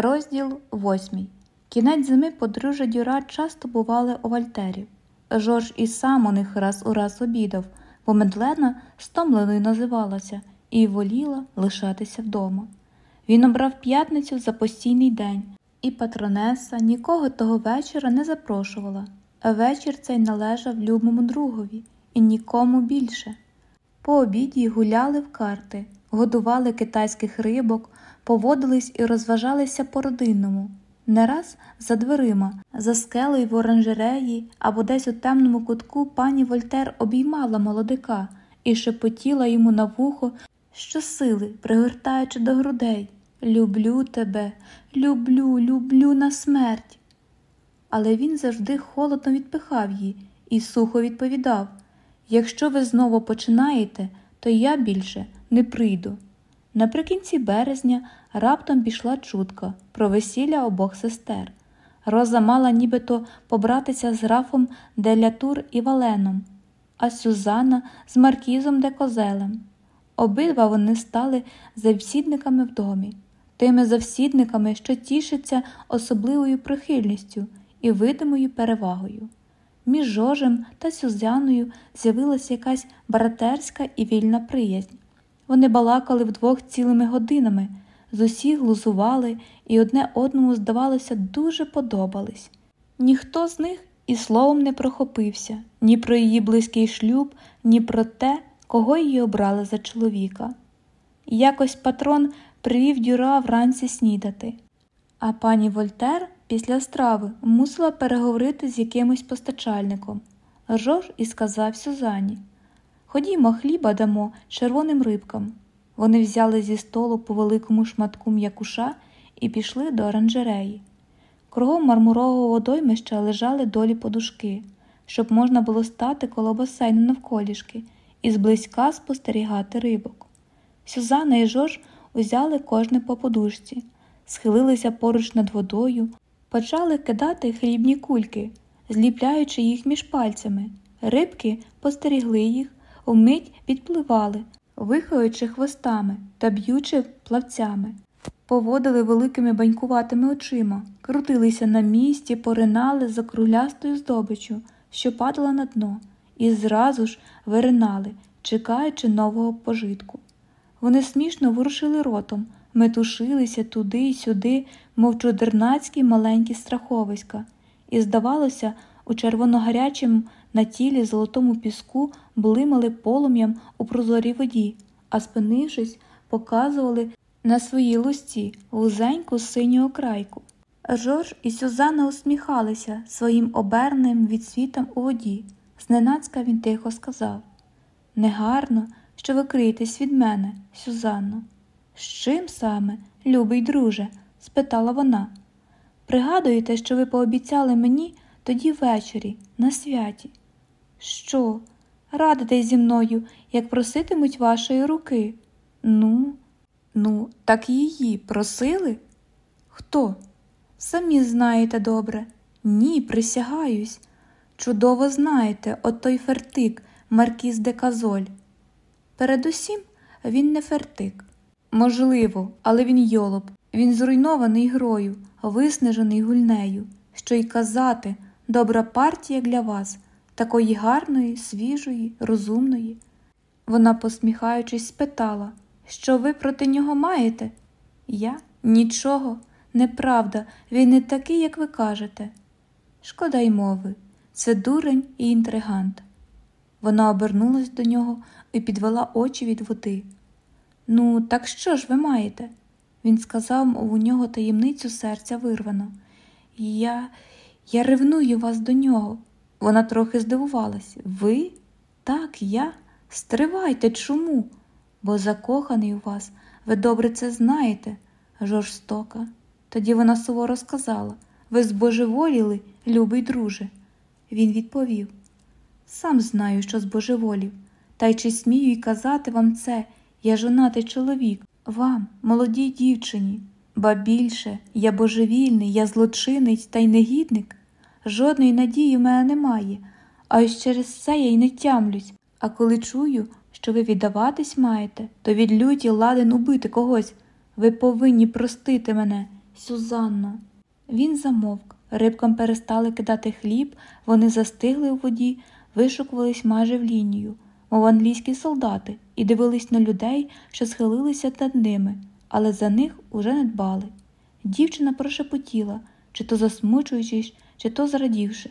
Розділ восьмий. Кінець зими подружжя Дюра часто бували у Вальтері. Жорж і сам у них раз у раз обідав, бо Медлена стомленою називалася і воліла лишатися вдома. Він обрав п'ятницю за постійний день, і патронеса нікого того вечора не запрошувала, а вечір цей належав любому другові і нікому більше. По обіді гуляли в карти, годували китайських рибок, поводились і розважалися по родинному. Не раз за дверима, за скелею в оранжереї або десь у темному кутку пані Вольтер обіймала молодика і шепотіла йому на вухо щосили, пригортаючи до грудей Люблю тебе, люблю, люблю на смерть. Але він завжди холодно відпихав її і сухо відповідав Якщо ви знову починаєте, то я більше не прийду. Наприкінці березня раптом пішла чутка про весілля обох сестер. Роза мала нібито побратися з графом де Лятур і Валеном, а Сюзанна з Маркізом де Козелем. Обидва вони стали завсідниками в домі, тими завсідниками, що тішаться особливою прихильністю і видимою перевагою. Між Жожем та Сюзяною з'явилася якась братерська і вільна приязнь. Вони балакали вдвох цілими годинами, з усіх глузували і одне одному, здавалося, дуже подобались. Ніхто з них і словом не прохопився ні про її близький шлюб, ні про те, кого її обрали за чоловіка. Якось патрон привів дюра вранці снідати, а пані Вольтер після страви мусила переговорити з якимось постачальником. Жорж і сказав Сюзанні Ходімо, хліба дамо червоним рибкам. Вони взяли зі столу по великому шматку м'якуша і пішли до оранжереї. Кругом мармурового водоймища лежали долі подушки, щоб можна було стати коло басейну навколішки і зблизька спостерігати рибок. Сюзанна і Жорж узяли кожне по подушці, схилилися поруч над водою, почали кидати хлібні кульки, зліпляючи їх між пальцями. Рибки постерігли їх, вмить підпливали, вихаючи хвостами та б'ючи плавцями. Поводили великими банькуватими очима, крутилися на місці, поринали за круглястою здобичю, що падала на дно, і зразу ж виринали, чекаючи нового пожитку. Вони смішно ворушили ротом, метушилися туди й сюди, мов чудернацькі маленькі страховиська, і, здавалося, у червоногарячому на тілі золотому піску блимали полум'ям у прозорій воді, а спинившись, показували на своїй лусті вузеньку синю крайку. Жорж і Сюзанна усміхалися своїм оберним відсвітом у воді. Зненацька він тихо сказав Негарно, що ви криєтесь від мене, Сюзанно. З чим саме, любий друже? спитала вона. Пригадуєте, що ви пообіцяли мені тоді ввечері, на святі? Що? Радитесь зі мною, як проситимуть вашої руки? Ну, ну, так її просили? Хто? Самі знаєте добре. Ні, присягаюсь. Чудово знаєте, от той фертик, Маркіз де Казоль. Передусім, він не фертик. Можливо, але він йолоб, він зруйнований грою, виснажений гульнею, що й казати, добра партія для вас, такої гарної, свіжої, розумної. Вона, посміхаючись, спитала, що ви проти нього маєте? Я нічого, неправда, він не такий, як ви кажете. Шкода й мови, це дурень і інтригант. Вона обернулась до нього і підвела очі від води. Ну, так що ж ви маєте? Він сказав, мов у нього таємницю серця вирвано. Я я ревную вас до нього. Вона трохи здивувалась. Ви? Так, я? Стривайте, чому? Бо закоханий у вас, ви добре це знаєте, жорстока. Тоді вона суворо сказала Ви збожеволіли, любий друже. Він відповів Сам знаю, що збожеволів, та й чи смію й казати вам це, я жонатий чоловік, вам, молодій дівчині, ба більше, я божевільний, я злочинець та й негідник. Жодної надії в мене немає, а ось через це я й не тямлюсь, а коли чую, що ви віддаватись маєте, то від люті ладен убити когось. Ви повинні простити мене, Сюзанно. Він замовк. Рибкам перестали кидати хліб, вони застигли у воді, вишукувались майже в лінію, мов англійські солдати, і дивились на людей, що схилилися над ними, але за них уже не дбали. Дівчина прошепотіла, чи то засмучуючись, чи то зрадівши.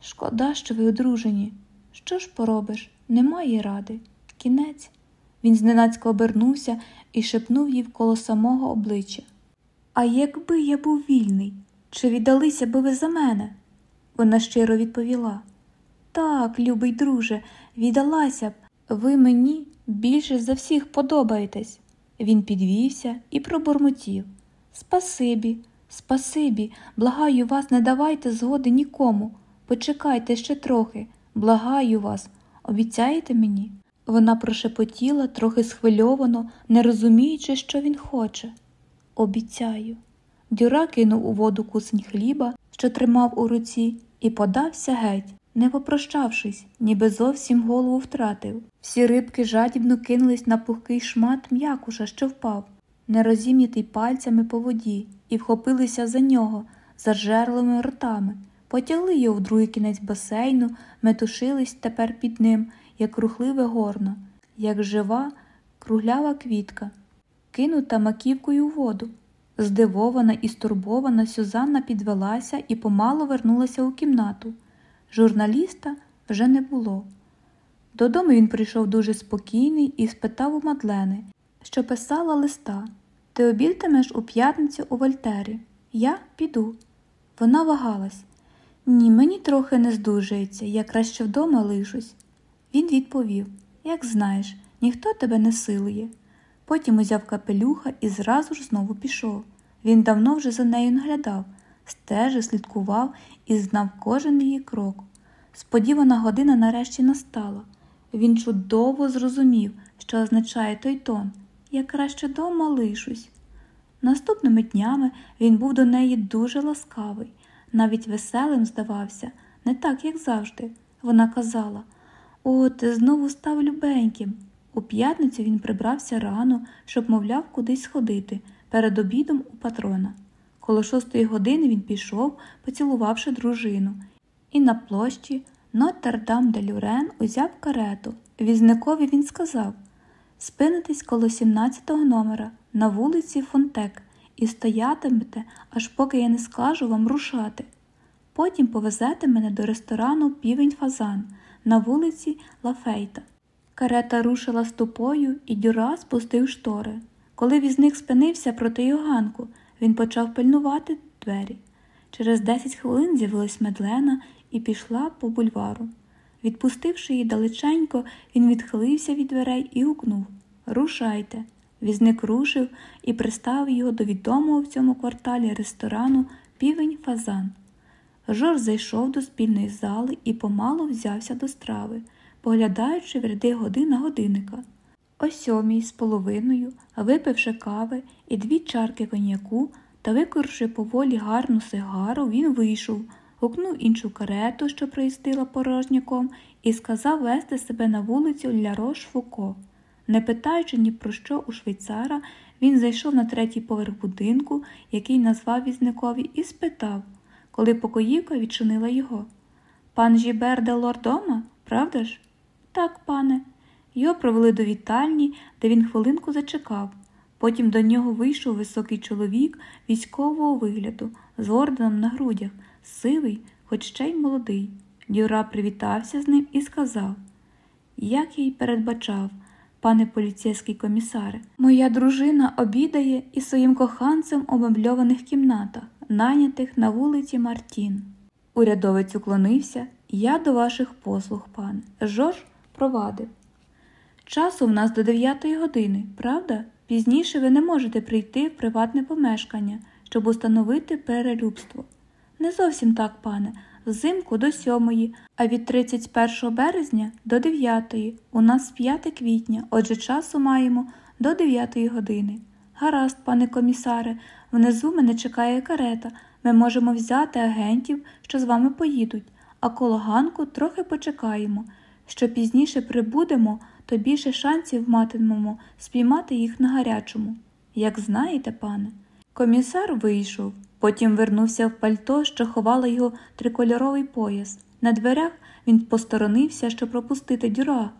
Шкода, що ви одружені. Що ж поробиш? Немає ради. Кінець. Він зненацька обернувся і шепнув їй вколо самого обличчя. А якби я був вільний, чи віддалися би ви за мене? Вона щиро відповіла. Так, любий друже, віддалася б. Ви мені більше за всіх подобаєтесь. Він підвівся і пробурмотів. Спасибі, спасибі, благаю вас, не давайте згоди нікому. Почекайте ще трохи, благаю вас, обіцяєте мені? Вона прошепотіла трохи схвильовано, не розуміючи, що він хоче. Обіцяю. Дюра кинув у воду кусень хліба, що тримав у руці, і подався геть, не попрощавшись, ніби зовсім голову втратив. Всі рибки жадібно кинулись на пухкий шмат м'якуша, що впав, не розім'ятий пальцями по воді, і вхопилися за нього зажерлими ротами, потягли його в другий кінець басейну, метушились тепер під ним, як рухливе горно, як жива, круглява квітка, кинута маківкою у воду. Здивована і стурбована, Сюзанна підвелася і помало вернулася у кімнату. Журналіста вже не було. Додому він прийшов дуже спокійний і спитав у Мадлени, що писала листа Ти обідатимеш у п'ятницю у Вольтері. Я піду. Вона вагалась. Ні, мені трохи не здужується, я краще вдома лишусь. Він відповів Як знаєш, ніхто тебе не силує. Потім узяв капелюха і зразу ж знову пішов. Він давно вже за нею наглядав, стежив, слідкував і знав кожен її крок. Сподівана година нарешті настала. Він чудово зрозумів, що означає той тон я краще дома лишусь. Наступними днями він був до неї дуже ласкавий, навіть веселим здавався, не так, як завжди. Вона казала О, ти знову став любеньким. У п'ятницю він прибрався рано, щоб, мовляв, кудись сходити, перед обідом у патрона. Коло шостої години він пішов, поцілувавши дружину, і на площі Нотр-Дам де Люрен узяв карету. Візникові він сказав спинитесь коло 17-го номера на вулиці Фонтек і стоятимете, аж поки я не скажу вам рушати. Потім повезете мене до ресторану Півень Фазан на вулиці Лафейта. Карета рушила ступою, і Дюра спустив штори. Коли візник спинився проти його ганку, він почав пильнувати двері. Через 10 хвилин з'явилась Медлена і пішла по бульвару. Відпустивши її далеченько, він відхилився від дверей і гукнув Рушайте. Візник рушив і приставив його до відомого в цьому кварталі ресторану Півень Фазан. Жор зайшов до спільної зали і помало взявся до страви, поглядаючи в ряди годин годинника. О сьомій з половиною, випивши кави і дві чарки коньяку та викоривши поволі гарну сигару, він вийшов, гукнув іншу карету, що проїздила порожняком, і сказав вести себе на вулицю Ля Рош Фуко. Не питаючи ні про що у швейцара, він зайшов на третій поверх будинку, який назвав візникові, і спитав, коли покоївка відчинила його. Пан Жібер де Лордома, правда ж? Так, пане. Його провели до вітальні, де він хвилинку зачекав. Потім до нього вийшов високий чоловік військового вигляду, з орденом на грудях, сивий, хоч ще й молодий. Дюра привітався з ним і сказав Як я й передбачав, пане поліцейський комісаре, моя дружина обідає із своїм коханцем у мебльованих кімнатах, найнятих на вулиці Мартін. Урядовець уклонився, я до ваших послуг, пане. Жорж провадив. Часу в нас до дев'ятої години, правда? Пізніше ви не можете прийти в приватне помешкання, щоб установити перелюбство. Не зовсім так, пане, взимку до сьомої, а від 31 березня до 9. У нас 5 квітня, отже часу маємо до 9 години. Гаразд, пане комісаре, внизу мене чекає карета. Ми можемо взяти агентів, що з вами поїдуть, а коло ганку трохи почекаємо. Що пізніше прибудемо, то більше шансів матимемо спіймати їх на гарячому. Як знаєте, пане, Комісар вийшов, потім вернувся в пальто, що ховало його трикольоровий пояс. На дверях він посторонився, щоб пропустити дюра.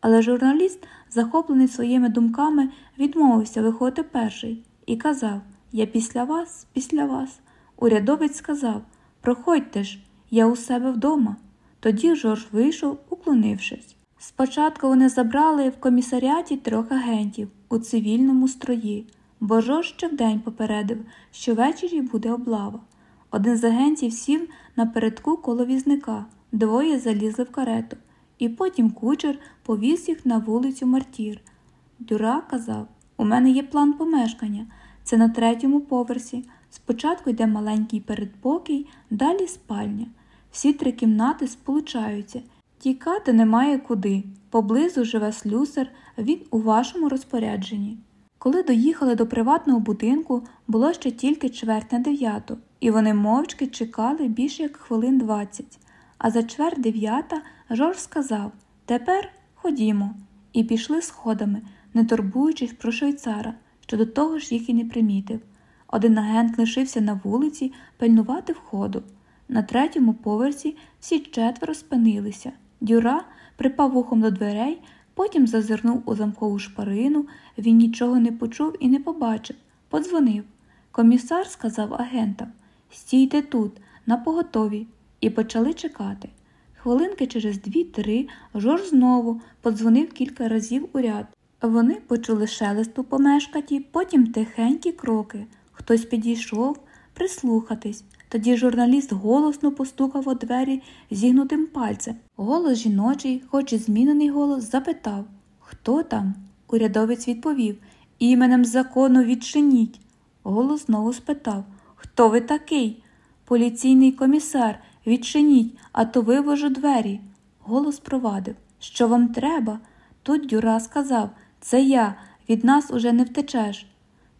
Але журналіст, захоплений своїми думками, відмовився виходити перший і казав Я після вас, після вас. Урядовець сказав Проходьте ж, я у себе вдома. Тоді Жорж вийшов, уклонившись. Спочатку вони забрали в комісаріаті трьох агентів у цивільному строї, бо Жорж ще вдень попередив, що ввечері буде облава. Один з агентів сів напередку коло візника, двоє залізли в карету, і потім кучер повіз їх на вулицю Мартір. Дюра казав У мене є план помешкання. Це на третьому поверсі. Спочатку йде маленький передпокій, далі спальня. Всі три кімнати сполучаються. Тікати немає куди. Поблизу живе слюсар, він у вашому розпорядженні. Коли доїхали до приватного будинку, було ще тільки чверть на дев'яту, і вони мовчки чекали більше як хвилин двадцять. А за чверть дев'ята Жорж сказав Тепер ходімо, і пішли сходами, не турбуючись про швейцара, що до того ж їх і не примітив. Один агент лишився на вулиці пильнувати входу. На третьому поверсі всі четверо спинилися. Дюра припав вухом до дверей, потім зазирнув у замкову шпарину, він нічого не почув і не побачив. Подзвонив. Комісар сказав агентам Стійте тут, на поготові, і почали чекати. Хвилинки через дві-три Жорж знову подзвонив кілька разів у ряд. Вони почули шелест у помешкаті, потім тихенькі кроки. Хтось підійшов прислухатись. Тоді журналіст голосно постукав у двері зігнутим пальцем. Голос жіночий, хоч і змінений голос, запитав Хто там? Урядовець відповів Іменем закону відчиніть. Голос знову спитав Хто ви такий? Поліційний комісар, відчиніть, а то вивожу двері. Голос провадив Що вам треба? Тут Дюра сказав Це я, від нас уже не втечеш.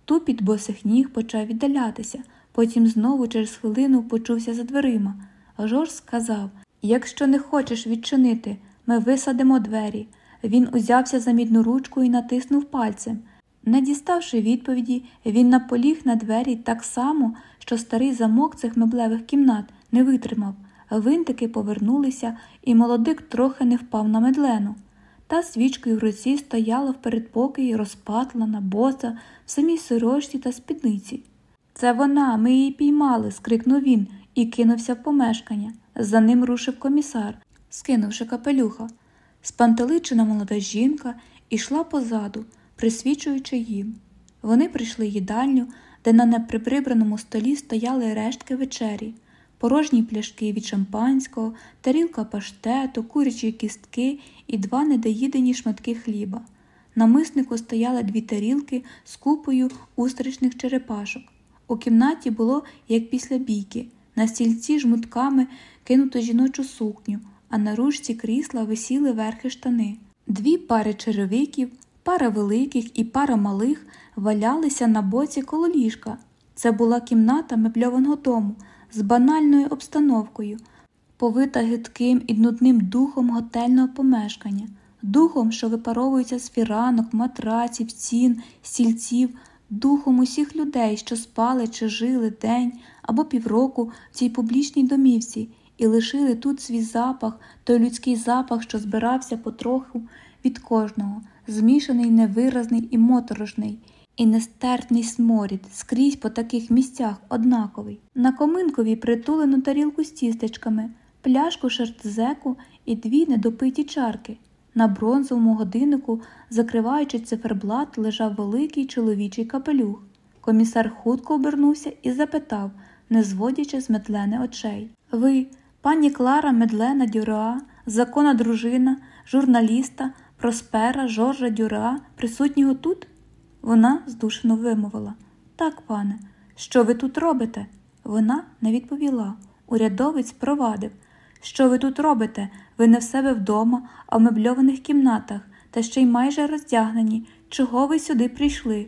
Тупіт босих ніг почав віддалятися. Потім знову через хвилину почувся за дверима. Жорж сказав Якщо не хочеш відчинити, ми висадимо двері. Він узявся за мідну ручку і натиснув пальцем. Не діставши відповіді, він наполіг на двері так само, що старий замок цих меблевих кімнат не витримав. Винтики повернулися, і молодик трохи не впав на медлену. Та свічкою в руці стояла в передпокої розпатлана, боса, в самій сорочці та спідниці. Це вона, ми її піймали, скрикнув він і кинувся в помешкання. За ним рушив комісар, скинувши капелюха. Спантеличена молода жінка ішла позаду, присвічуючи їм. Вони прийшли їдальню, де на неприбрибраному столі стояли рештки вечері, порожні пляшки від шампанського, тарілка паштету, курячі кістки і два недоїдені шматки хліба. На миснику стояли дві тарілки з купою устричних черепашок. У кімнаті було, як після бійки, на стільці жмутками кинуто жіночу сукню, а на ручці крісла висіли верхи штани. Дві пари черевиків, пара великих і пара малих валялися на боці коло ліжка. Це була кімната мебльованого дому з банальною обстановкою, повита гидким і нудним духом готельного помешкання, духом, що випаровується з фіранок, матраців, цін, стільців духом усіх людей, що спали чи жили день або півроку в цій публічній домівці, і лишили тут свій запах, той людський запах, що збирався потроху від кожного, змішаний, невиразний і моторошний, і нестерпний сморід скрізь по таких місцях однаковий. На коминкові притулену тарілку з тістечками, пляшку шертзеку і дві недопиті чарки. На бронзовому годиннику, закриваючи циферблат, лежав великий чоловічий капелюх. Комісар хутко обернувся і запитав, не зводячи з метлене очей Ви, пані Клара Медлена Дюра, законна дружина, журналіста, проспера Жоржа Дюра, присутнього тут? Вона здушено вимовила Так, пане, що ви тут робите? Вона не відповіла. Урядовець провадив. Що ви тут робите? Ви не в себе вдома, а в мебльованих кімнатах, та ще й майже роздягнені. Чого ви сюди прийшли?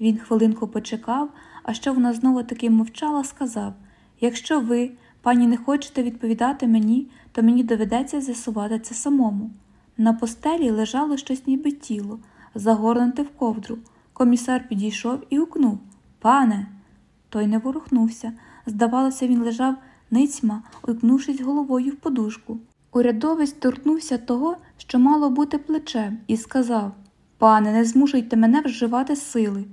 Він хвилинку почекав, а що вона знову таки мовчала, сказав Якщо ви, пані, не хочете відповідати мені, то мені доведеться з'ясувати це самому. На постелі лежало щось ніби тіло, загорнуте в ковдру. Комісар підійшов і гукнув Пане, Той не ворухнувся. Здавалося, він лежав ницьма, уйкнувшись головою в подушку. Урядовець торкнувся того, що мало бути плечем, і сказав Пане, не змушуйте мене вживати сили.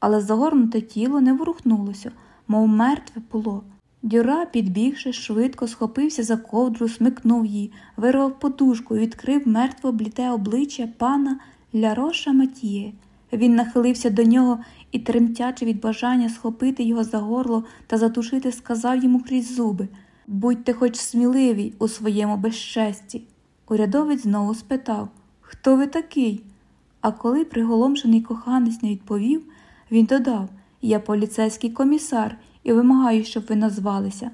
Але загорнуте тіло не ворухнулося, мов мертве було. Дюра, підбігши, швидко схопився за ковдру, смикнув її, вирвав подушку і відкрив мертво бліте обличчя пана Ляроша Матіє. Він нахилився до нього і, тремтячи від бажання схопити його за горло та затушити, сказав йому крізь зуби Будьте хоч сміливі у своєму безчесті. Урядовець знову спитав Хто ви такий? А коли приголомшений коханець не відповів, він додав Я поліцейський комісар і вимагаю, щоб ви назвалися.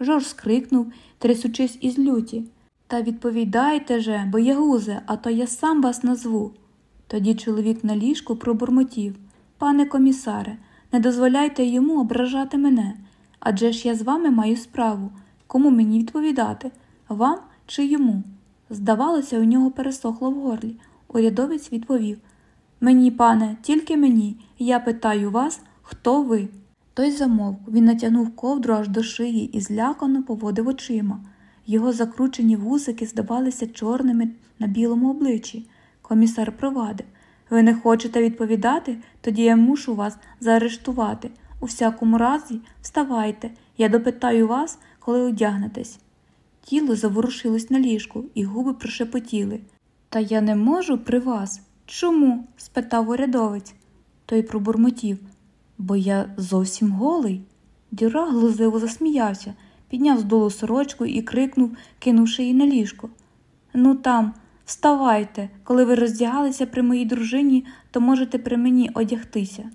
Жорж скрикнув, трясучись із люті. Та відповідайте же, боягузе, а то я сам вас назву. Тоді чоловік на ліжку пробурмотів Пане комісаре, не дозволяйте йому ображати мене. Адже ж я з вами маю справу. Кому мені відповідати? Вам чи йому? Здавалося, у нього пересохло в горлі. Урядовець відповів Мені, пане, тільки мені. Я питаю вас, хто ви? Той замовк, він натягнув ковдру аж до шиї і злякано поводив очима. Його закручені вусики здавалися чорними на білому обличчі. Комісар провадив Ви не хочете відповідати? Тоді я мушу вас заарештувати. У всякому разі, вставайте, я допитаю вас, коли одягнетесь. Тіло заворушилось на ліжку, і губи прошепотіли. Та я не можу при вас. Чому? спитав урядовець. Той пробурмотів. Бо я зовсім голий. Дюра глузливо засміявся, підняв з долу сорочку і крикнув, кинувши її на ліжко. Ну там, вставайте, коли ви роздягалися при моїй дружині, то можете при мені одягтися.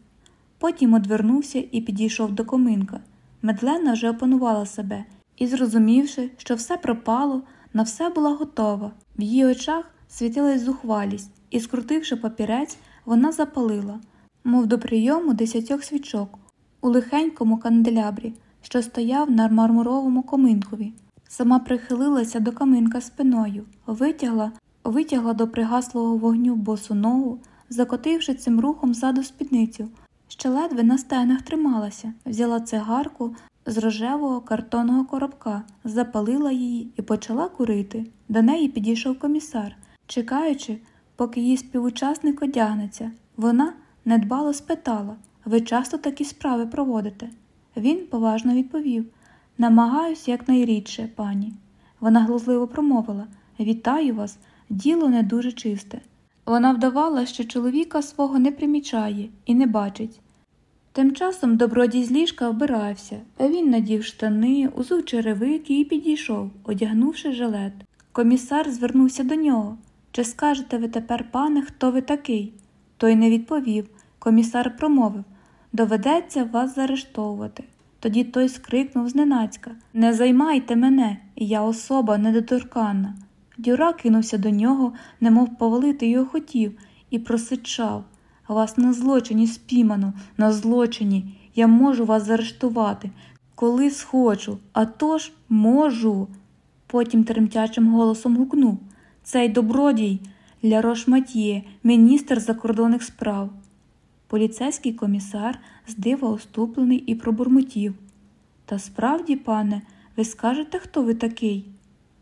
Потім одвернувся і підійшов до коминка. Медлена вже опанувала себе і, зрозумівши, що все пропало, на все була готова. В її очах світилась зухвалість, і, скрутивши папірець, вона запалила, мов до прийому десятьох свічок у лихенькому канделябрі, що стояв на мармуровому коминкові. Сама прихилилася до каминка спиною, витягла, витягла до пригаслого вогню босу ногу, закотивши цим рухом ззаду спідницю, ще ледве на стегнах трималася, взяла цигарку з рожевого картонного коробка, запалила її і почала курити. До неї підійшов комісар, чекаючи, поки її співучасник одягнеться. Вона недбало спитала ви часто такі справи проводите? Він поважно відповів Намагаюсь якнайрідше, пані. Вона глузливо промовила Вітаю вас, діло не дуже чисте. Вона вдавала, що чоловіка свого не примічає і не бачить. Тим часом добродій з ліжка вбирався, а він надів штани, узув черевики і підійшов, одягнувши жилет. Комісар звернувся до нього. Чи скажете ви тепер, пане, хто ви такий? Той не відповів. Комісар промовив Доведеться вас заарештовувати. Тоді той скрикнув зненацька Не займайте мене, я особа недоторканна. Дюра кинувся до нього, немов повалити його хотів, і просичав Вас на злочині спіймано, на злочині. Я можу вас заарештувати, коли схочу, а тож можу. Потім тремтячим голосом гукнув Цей добродій Лярош Матіє, міністр закордонних справ. Поліцейський комісар з дива оступлений і пробурмотів. Та справді, пане, ви скажете, хто ви такий?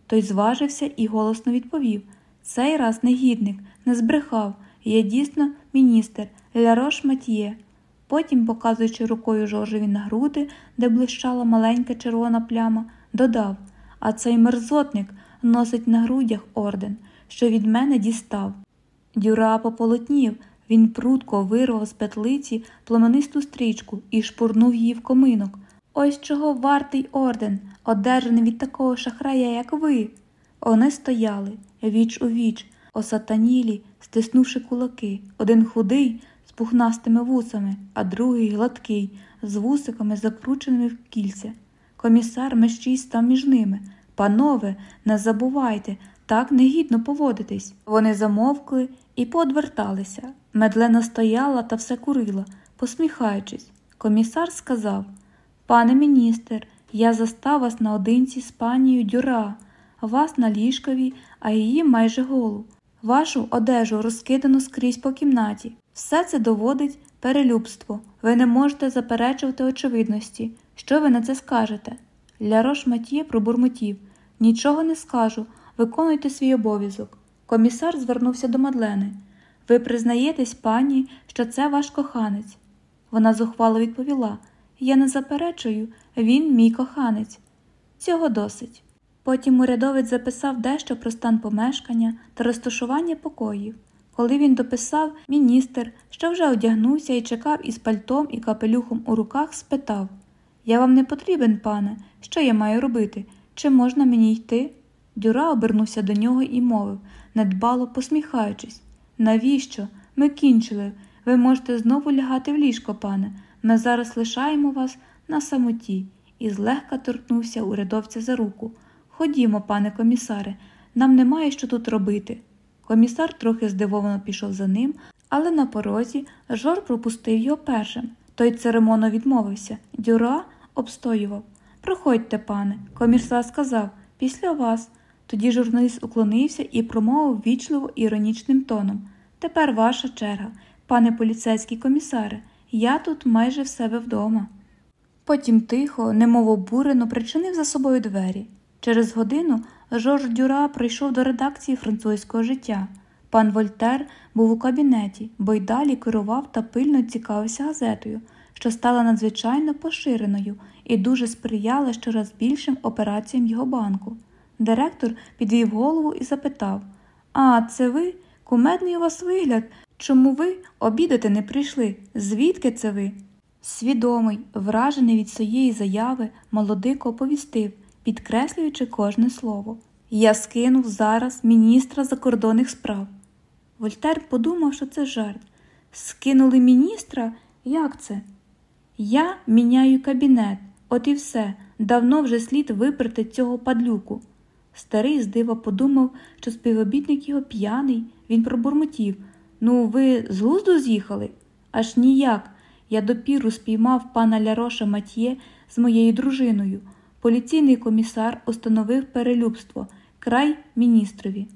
Той зважився і голосно відповів Цей раз негідник, не збрехав, я дійсно міністр Лярош Матіє. Потім, показуючи рукою Жоржеві на груди, де блищала маленька червона пляма, додав А цей мерзотник носить на грудях орден, що від мене дістав. Дюра пополотнів, він прудко вирвав з петлиці пломенисту стрічку і шпурнув її в коминок. Ось чого вартий орден, одержаний від такого шахрая, як ви. Вони стояли віч у віч, осатанілі, стиснувши кулаки, один худий з пухнастими вусами, а другий гладкий, з вусиками, закрученими в кільця. Комісар мещій став між ними. Панове, не забувайте, так негідно поводитись. Вони замовкли і поодверталися. Медлена стояла та все курила, посміхаючись. Комісар сказав Пане міністр, я застав вас наодинці з панією Дюра, вас на ліжкові, а її майже голу. Вашу одежу розкидано скрізь по кімнаті. Все це доводить перелюбство. ви не можете заперечувати очевидності. Що ви на це скажете? Лярош Матіє пробурмотів. Нічого не скажу. Виконуйте свій обов'язок. Комісар звернувся до Мадлени. Ви признаєтесь, пані, що це ваш коханець. Вона зухвало відповіла Я не заперечую, він мій коханець. Цього досить. Потім урядовець записав дещо про стан помешкання та розташування покоїв. Коли він дописав, міністр, що вже одягнувся і чекав із пальтом і капелюхом у руках, спитав Я вам не потрібен, пане, що я маю робити? Чи можна мені йти? Дюра обернувся до нього і мовив, недбало посміхаючись Навіщо? Ми кінчили. Ви можете знову лягати в ліжко, пане. Ми зараз лишаємо вас на самоті, і злегка торкнувся урядовця за руку. Ходімо, пане комісаре, нам немає що тут робити. Комісар трохи здивовано пішов за ним, але на порозі жор пропустив його першим. Той церемонно відмовився. Дюра обстоював. Проходьте, пане, комісар сказав, після вас. Тоді журналіст уклонився і промовив вічливо іронічним тоном. Тепер ваша черга, пане поліцейський комісаре, я тут майже в себе вдома. Потім тихо, немов обурено, причинив за собою двері. Через годину Жорж Дюра прийшов до редакції французького життя. Пан Вольтер був у кабінеті, бо й далі керував та пильно цікавився газетою, що стала надзвичайно поширеною і дуже сприяла щораз більшим операціям його банку. Директор підвів голову і запитав А, це ви? Кумедний у вас вигляд. Чому ви обідати не прийшли? Звідки це ви? Свідомий, вражений від своєї заяви, молодико оповістив, підкреслюючи кожне слово. Я скинув зараз міністра закордонних справ. Вольтер подумав, що це жарт. Скинули міністра? Як це? Я міняю кабінет, от і все. Давно вже слід виперти цього падлюку. Старий з дива подумав, що співробітник його п'яний, він пробурмотів. Ну, ви з глузду з'їхали? Аж ніяк. Я допіру спіймав пана Ляроша Матьє з моєю дружиною. Поліційний комісар установив перелюбство, край міністрові.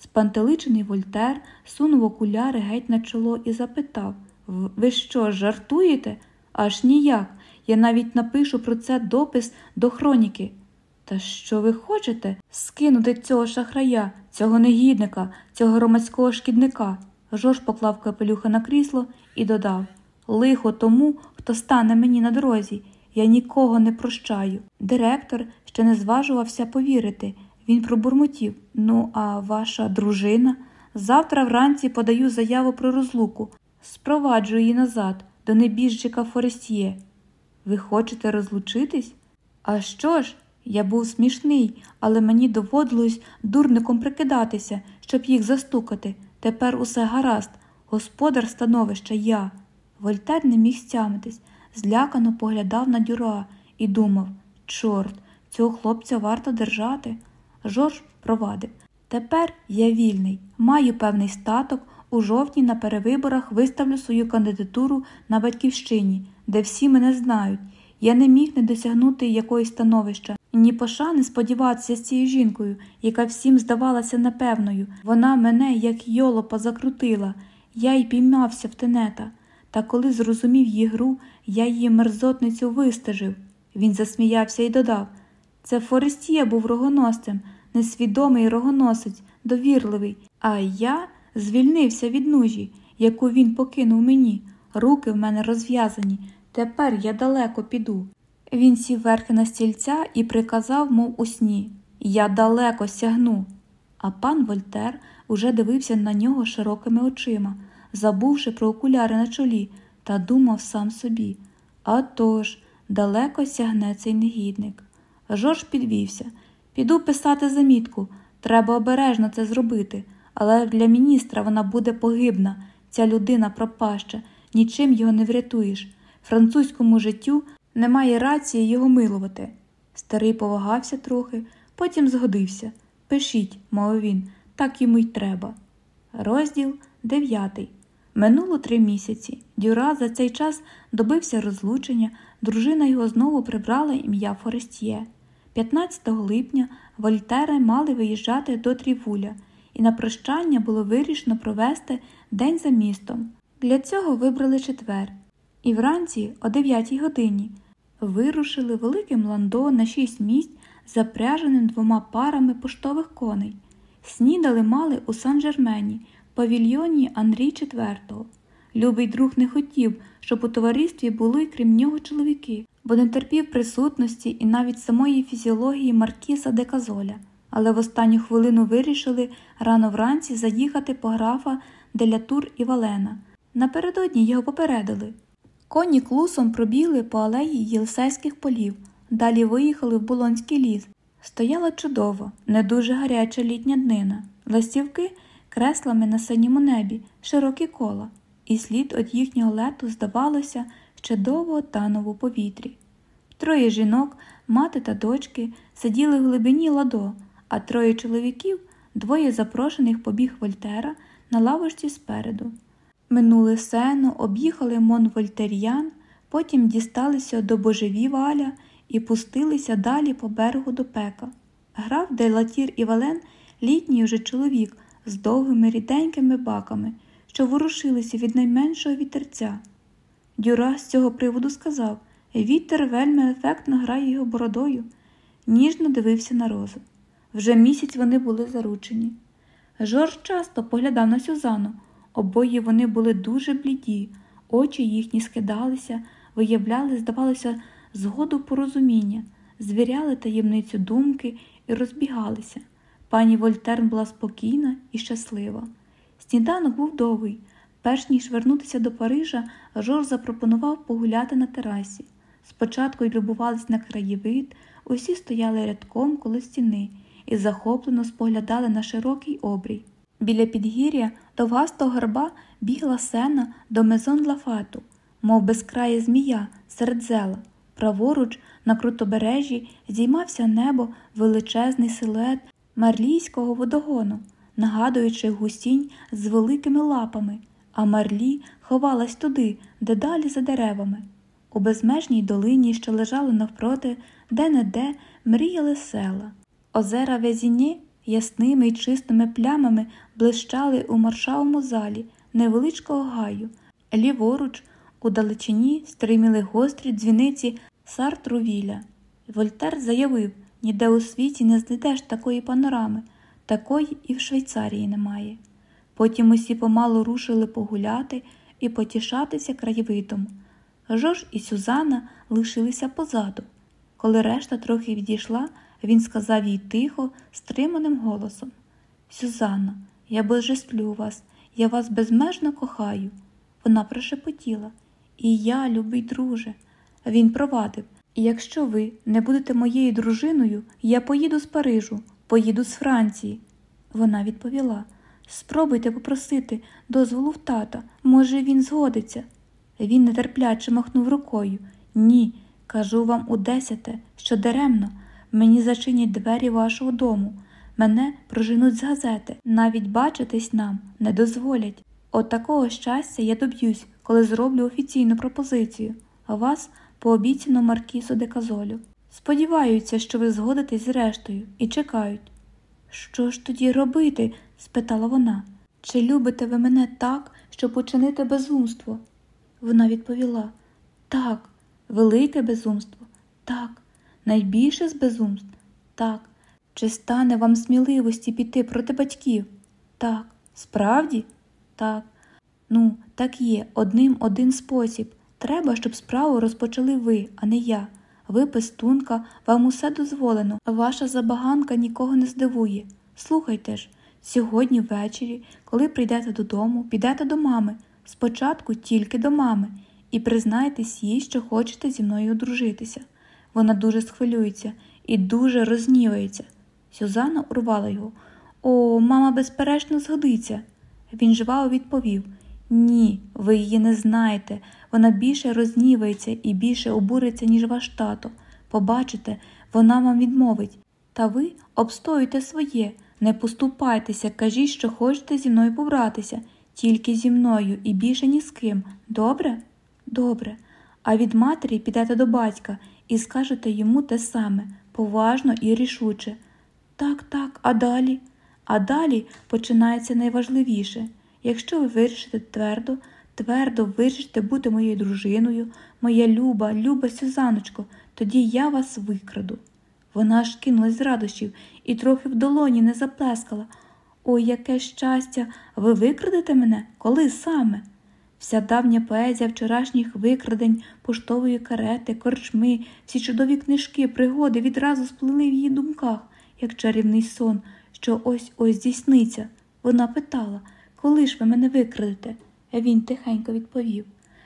Спантеличений Вольтер сунув окуляри геть на чоло і запитав Ви що, жартуєте? Аж ніяк. Я навіть напишу про це допис до хроніки. Та що ви хочете скинути цього шахрая, цього негідника, цього громадського шкідника? Жорж поклав капелюха на крісло і додав Лихо тому, хто стане мені на дорозі. Я нікого не прощаю. Директор ще не зважувався повірити. Він пробурмотів Ну, а ваша дружина? Завтра вранці подаю заяву про розлуку. Спроваджу її назад, до небіжчика Форестіє. Ви хочете розлучитись? А що ж? Я був смішний, але мені доводилось дурником прикидатися, щоб їх застукати. Тепер усе гаразд, господар становища я. Вольтер не міг стямитись, злякано поглядав на дюра і думав чорт, цього хлопця варто держати. Жорж провадив. Тепер я вільний, маю певний статок. У жовтні на перевиборах виставлю свою кандидатуру на батьківщині, де всі мене знають. Я не міг не досягнути якоїсь становища, ні пошани сподіватися з цією жінкою, яка всім здавалася непевною. Вона мене, як йолопа, закрутила, я й піймався в тенета. Та коли зрозумів її гру, я її мерзотницю вистежив. Він засміявся і додав це Форестія був рогоносцем, несвідомий рогоносець, довірливий, а я звільнився від нужі, яку він покинув мені. Руки в мене розв'язані. Тепер я далеко піду. Він сів верхи на стільця і приказав, мов у сні Я далеко сягну. А пан Вольтер уже дивився на нього широкими очима, забувши про окуляри на чолі, та думав сам собі «А тож, далеко сягне цей негідник. Жорж підвівся. Піду писати замітку. Треба обережно це зробити, але для міністра вона буде погибна, ця людина пропаща, нічим його не врятуєш. Французькому життю немає рації його милувати. Старий повагався трохи, потім згодився. Пишіть, мовив він, так йому й треба. Розділ дев'ятий. Минуло три місяці. Дюра за цей час добився розлучення, дружина його знову прибрала ім'я Форестіє. 15 липня Вольтери мали виїжджати до Трівуля, і на прощання було вирішено провести день за містом. Для цього вибрали четвер. І вранці, о 9 годині, вирушили великим ландо на шість місць, запряженим двома парами поштових коней. Снідали мали у Сан-Жермені, павільйоні Андрій IV. Любий друг не хотів, щоб у товаристві були крім нього чоловіки, бо не терпів присутності і навіть самої фізіології Маркіса де Казоля, але в останню хвилину вирішили рано вранці заїхати по графа Делятур і Валена. Напередодні його попередили. Коні клусом пробігли по алеї Єлисейських полів, далі виїхали в Булонський ліс. Стояла чудово, не дуже гаряча літня днина, ластівки креслами на синьому небі, широкі кола, і слід від їхнього лету, здавалося, ще довго танув у повітрі. Троє жінок, мати та дочки, сиділи в глибині ладо, а троє чоловіків, двоє запрошених побіг Вольтера на лавочці спереду. Минули сену, об'їхали Монвольтер'ян, потім дісталися до Божеві-Валя і пустилися далі по берегу до пека. Граф Делатір і Вален літній уже чоловік з довгими ріденькими баками, що ворушилися від найменшого вітерця. Дюра з цього приводу сказав вітер вельми ефектно грає його бородою, ніжно дивився на розу. Вже місяць вони були заручені. Жорж часто поглядав на Сюзану. Обоє вони були дуже бліді, очі їхні скидалися, виявляли, здавалося, згоду порозуміння, звіряли таємницю думки і розбігалися. Пані Вольтерн була спокійна і щаслива. Сніданок був довгий. Перш ніж вернутися до Парижа, Жорж запропонував погуляти на терасі. Спочатку й любувались на краєвид, усі стояли рядком коло стіни і захоплено споглядали на широкий обрій. Біля підгір'я довгастого горба бігла сена до мезон лафату, мов безкрає змія серед зела. Праворуч, на крутобережжі, здіймався небо величезний силует марлійського водогону, нагадуючи гусінь з великими лапами, а марлі ховалась туди, де далі за деревами. У безмежній долині, що лежали навпроти, де не де мріяли села. Озера Везіні ясними й чистими плямами блищали у маршавому залі невеличкого гаю, ліворуч, у далечині стриміли гострі дзвіниці Сартрувіля. Вольтер заявив ніде у світі не знайдеш такої панорами, такої і в Швейцарії немає. Потім усі помалу рушили погуляти і потішатися краєвидом. Жорж і Сюзанна лишилися позаду. Коли решта трохи відійшла, він сказав їй тихо, стриманим голосом Сюзанна, я божествлю вас, я вас безмежно кохаю. Вона прошепотіла. І я, любий друже. Він провадив якщо ви не будете моєю дружиною, я поїду з Парижу, поїду з Франції. Вона відповіла Спробуйте попросити дозволу в тата, може, він згодиться. Він нетерпляче махнув рукою. Ні, кажу вам у десяте, що даремно. Мені зачинять двері вашого дому, мене проженуть з газети, навіть бачитись нам не дозволять. От такого щастя я доб'юсь, коли зроблю офіційну пропозицію, а вас пообіцяно Маркісу де Казолю. Сподіваються, що ви згодитесь з рештою і чекають. Що ж тоді робити? спитала вона. Чи любите ви мене так, щоб учинити безумство? Вона відповіла так, велике безумство, так найбільше з безумств? Так. Чи стане вам сміливості піти проти батьків? Так. Справді? Так. Ну, так є, одним один спосіб. Треба, щоб справу розпочали ви, а не я. Ви пестунка, вам усе дозволено, ваша забаганка нікого не здивує. Слухайте ж, сьогодні ввечері, коли прийдете додому, підете до мами, спочатку тільки до мами, і признайтесь їй, що хочете зі мною одружитися. Вона дуже схвилюється і дуже рознівається. Сюзанна урвала його. О, мама, безперечно, згодиться. Він жваво відповів Ні, ви її не знаєте. Вона більше рознівається і більше обуриться, ніж ваш тато. Побачите, вона вам відмовить. Та ви обстоюйте своє, не поступайтеся, кажіть, що хочете зі мною побратися, тільки зі мною і більше ні з ким. Добре? Добре. А від матері підете до батька і скажете йому те саме, поважно і рішуче. Так, так, а далі? А далі починається найважливіше. Якщо ви вирішите твердо, твердо вирішите бути моєю дружиною, моя люба, люба Сюзаночко, тоді я вас викраду. Вона аж кинулась з радощів і трохи в долоні не заплескала. Ой, яке щастя! Ви викрадете мене? Коли саме? Вся давня поезія вчорашніх викрадень, поштової карети, корчми, всі чудові книжки, пригоди відразу сплили в її думках, як чарівний сон, що ось ось здійсниться. Вона питала, коли ж ви мене викрадете? Він тихенько відповів.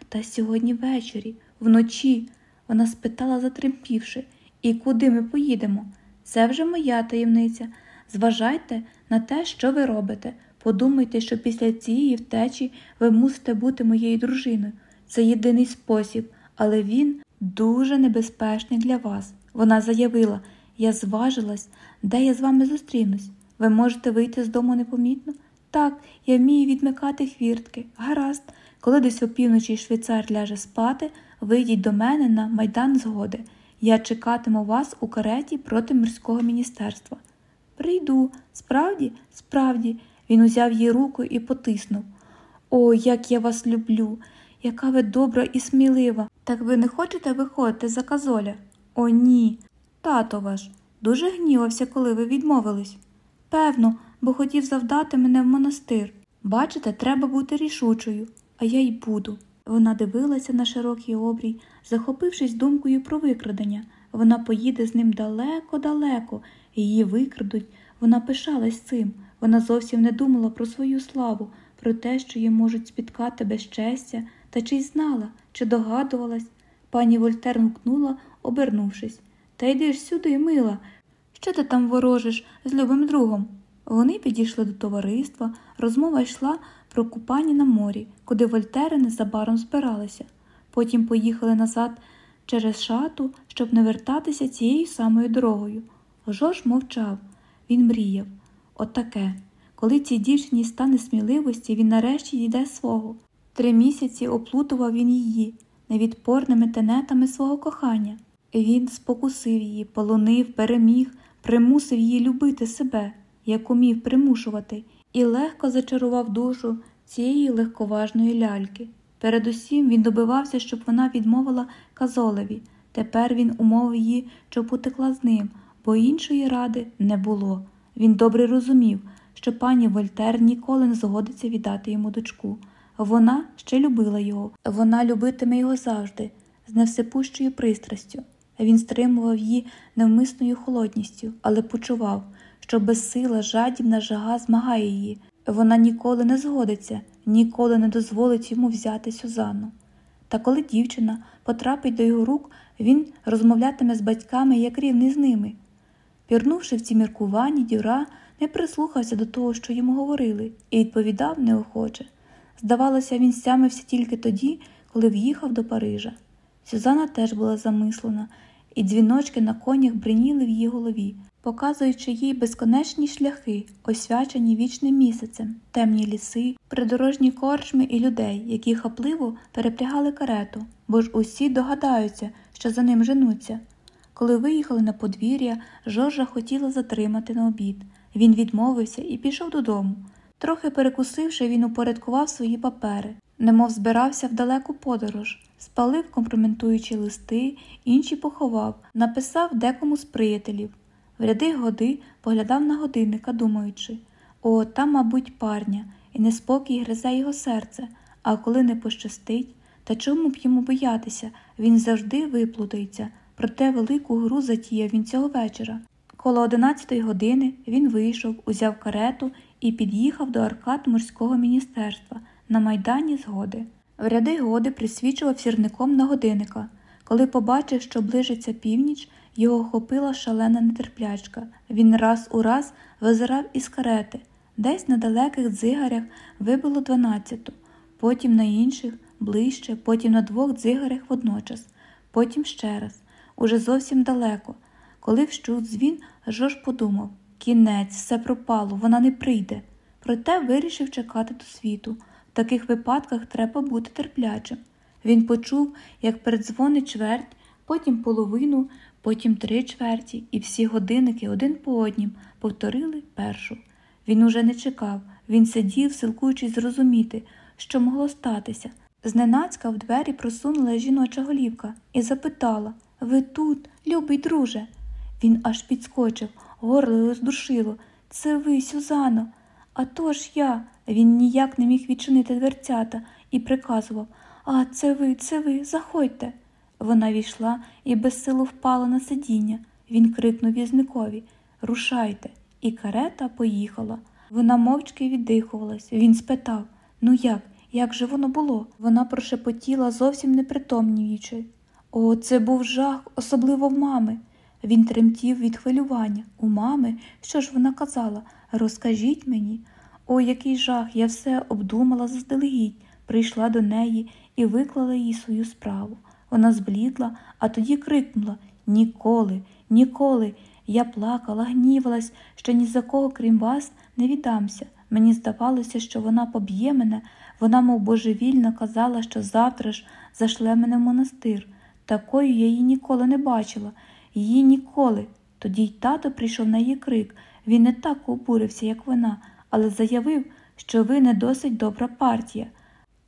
Та сьогодні ввечері, вночі, вона спитала, затремпівши, і куди ми поїдемо? Це вже моя таємниця. Зважайте на те, що ви робите. Подумайте, що після цієї втечі ви мусите бути моєю дружиною. Це єдиний спосіб, але він дуже небезпечний для вас. Вона заявила я зважилась, де я з вами зустрінусь. Ви можете вийти з дому непомітно? Так, я вмію відмикати хвіртки. Гаразд, коли десь опівночі швейцар ляже спати, вийдіть до мене на майдан згоди. Я чекатиму вас у кареті проти морського міністерства. Прийду, справді, справді, він узяв її руку і потиснув. О, як я вас люблю, яка ви добра і смілива. Так ви не хочете виходити за казоля? О, ні. Тато ваш дуже гнівався, коли ви відмовились. Певно, бо хотів завдати мене в монастир. Бачите, треба бути рішучою, а я й буду. Вона дивилася на широкий обрій, захопившись думкою про викрадення. Вона поїде з ним далеко-далеко, її викрадуть. Вона пишалась цим. Вона зовсім не думала про свою славу, про те, що її можуть спіткати безчестя, та чи й знала, чи догадувалась. Пані Вольтер гукнула, обернувшись. Та йди ж сюди, мила. Що ти там ворожиш з любим другом? Вони підійшли до товариства, розмова йшла про купання на морі, куди Вольтери незабаром збиралися. Потім поїхали назад через шату, щоб не вертатися цією самою дорогою. Жорж мовчав, він мріяв. Отаке. Коли цій дівчині стане сміливості, він нарешті дійде свого. Три місяці оплутував він її невідпорними тенетами свого кохання. Він спокусив її, полонив, переміг, примусив її любити себе, як умів примушувати, і легко зачарував душу цієї легковажної ляльки. Передусім він добивався, щоб вона відмовила Казолеві. Тепер він умовив її, щоб утекла з ним, бо іншої ради не було. Він добре розумів, що пані Вольтер ніколи не згодиться віддати йому дочку. Вона ще любила його, вона любитиме його завжди, з невсепущою пристрастю. Він стримував її невмисною холодністю, але почував, що безсила, жадібна жага змагає її. Вона ніколи не згодиться, ніколи не дозволить йому взяти Сюзанну. Та коли дівчина потрапить до його рук, він розмовлятиме з батьками як рівний з ними. Пірнувши в ці міркування, Дюра не прислухався до того, що йому говорили, і відповідав неохоче. Здавалося, він стямився тільки тоді, коли в'їхав до Парижа. Сюзанна теж була замислена, і дзвіночки на конях бриніли в її голові, показуючи їй безконечні шляхи, освячені вічним місяцем, темні ліси, придорожні корчми і людей, які хапливо перепрягали карету, бо ж усі догадаються, що за ним женуться. Коли виїхали на подвір'я, Жоржа хотіла затримати на обід. Він відмовився і пішов додому. Трохи перекусивши, він упорядкував свої папери, немов збирався в далеку подорож, спалив компрометуючі листи, інші поховав, написав декому з приятелів. В ряди годи поглядав на годинника, думаючи о, там, мабуть, парня, і неспокій гризе його серце, а коли не пощастить, та чому б йому боятися, він завжди виплутається. Проте велику гру затіяв він цього вечора. Коло одинадцятої години він вийшов, узяв карету і під'їхав до аркад морського міністерства на майдані згоди. В ряди годи присвічував сірником на годинника. Коли побачив, що ближиться північ, його охопила шалена нетерплячка. Він раз у раз визирав із карети. Десь на далеких дзигарях вибило дванадцяту, потім на інших ближче, потім на двох дзигарях водночас, потім ще раз уже зовсім далеко. Коли вщув дзвін, Жорж подумав кінець, все пропало, вона не прийде. Проте вирішив чекати до світу. Таких випадках треба бути терплячим. Він почув, як передзвонить чверть, потім половину, потім три чверті, і всі годинники один по однім повторили першу. Він уже не чекав, він сидів, силкуючись зрозуміти, що могло статися. Зненацька в двері просунула жіноча голівка і запитала Ви тут, любий друже? Він аж підскочив, горло його здушило. Це ви, Сюзано. А то ж я. Він ніяк не міг відчинити дверцята і приказував А, це ви, це ви, заходьте. Вона війшла і безсилу впала на сидіння. Він крикнув візникові Рушайте. І карета поїхала. Вона мовчки віддихувалась. Він спитав Ну як? Як же воно було? Вона прошепотіла зовсім непритомнюючи. О, це був жах, особливо в мами. Він тремтів від хвилювання. У мами, що ж вона казала? Розкажіть мені. О, який жах! Я все обдумала заздалегідь, прийшла до неї і виклала їй свою справу. Вона зблідла, а тоді крикнула Ніколи, ніколи. Я плакала, гнівалась, що ні за кого, крім вас, не віддамся. Мені здавалося, що вона поб'є мене, вона, мов божевільно, казала, що завтра ж зашле мене в монастир. Такою я її ніколи не бачила, її ніколи. Тоді й тато прийшов на її крик. Він не так обурився, як вона, але заявив, що ви не досить добра партія.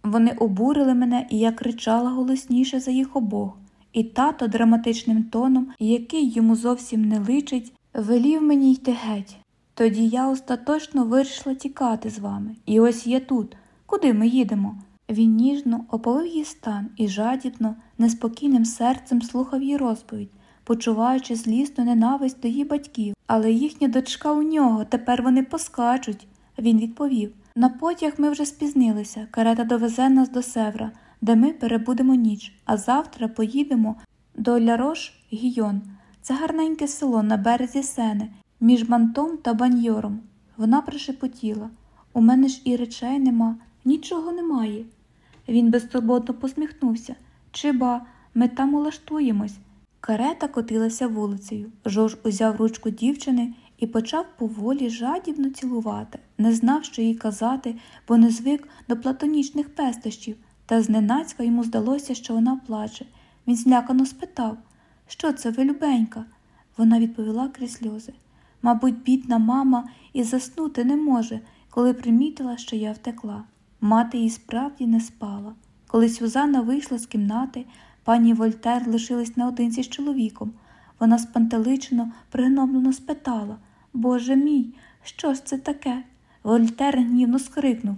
Вони обурили мене, і я кричала голосніше за їх обох. І тато драматичним тоном, який йому зовсім не личить, велів мені йти геть. Тоді я остаточно вирішила тікати з вами. І ось я тут. Куди ми їдемо? Він ніжно оповив її стан і жадібно, неспокійним серцем слухав її розповідь, почуваючи злісну ненависть до її батьків. Але їхня дочка у нього, тепер вони поскачуть. Він відповів на потяг ми вже спізнилися, карета довезе нас до Севра, де ми перебудемо ніч, а завтра поїдемо до Лярош Гійон. Це гарненьке село на березі сени, між мантом та баньйором. Вона прошепотіла У мене ж і речей нема, нічого немає. Він безтурботно посміхнувся. Чи ба, ми там улаштуємось. Карета котилася вулицею. Жорж узяв ручку дівчини і почав поволі жадібно цілувати. Не знав, що їй казати, бо не звик до платонічних пестощів, та зненацька йому здалося, що вона плаче. Він злякано спитав Що це ви, любенька? Вона відповіла крізь сльози. Мабуть, бідна мама і заснути не може, коли примітила, що я втекла. Мати їй справді не спала. Коли Сюзанна вийшла з кімнати, пані Вольтер лишилась наодинці з чоловіком. Вона спантеличено, пригноблено спитала Боже мій, що ж це таке? Вольтер гнівно скрикнув.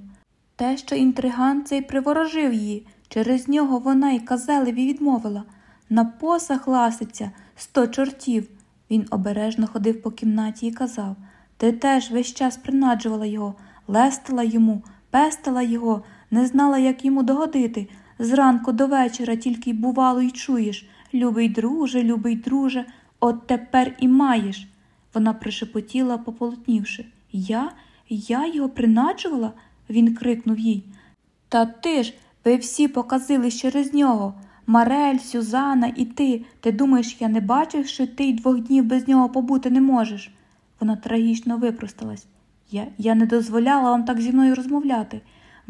Те, що інтриган цей приворожив її, через нього вона й казелеві відмовила. На посах ласиться сто чортів. Він обережно ходив по кімнаті і казав Ти теж весь час принаджувала його, лестила йому, пестила його, не знала, як йому догодити. Зранку до вечора тільки й бувало й чуєш Любий друже, любий друже, от тепер і маєш. Вона пришепотіла, пополотнівши. Я? Я його принаджувала? Він крикнув їй. Та ти ж, ви всі показились через нього. Марель, Сюзана і ти. Ти думаєш, я не бачив, що ти й двох днів без нього побути не можеш? Вона трагічно випросталась. Я я не дозволяла вам так зі мною розмовляти.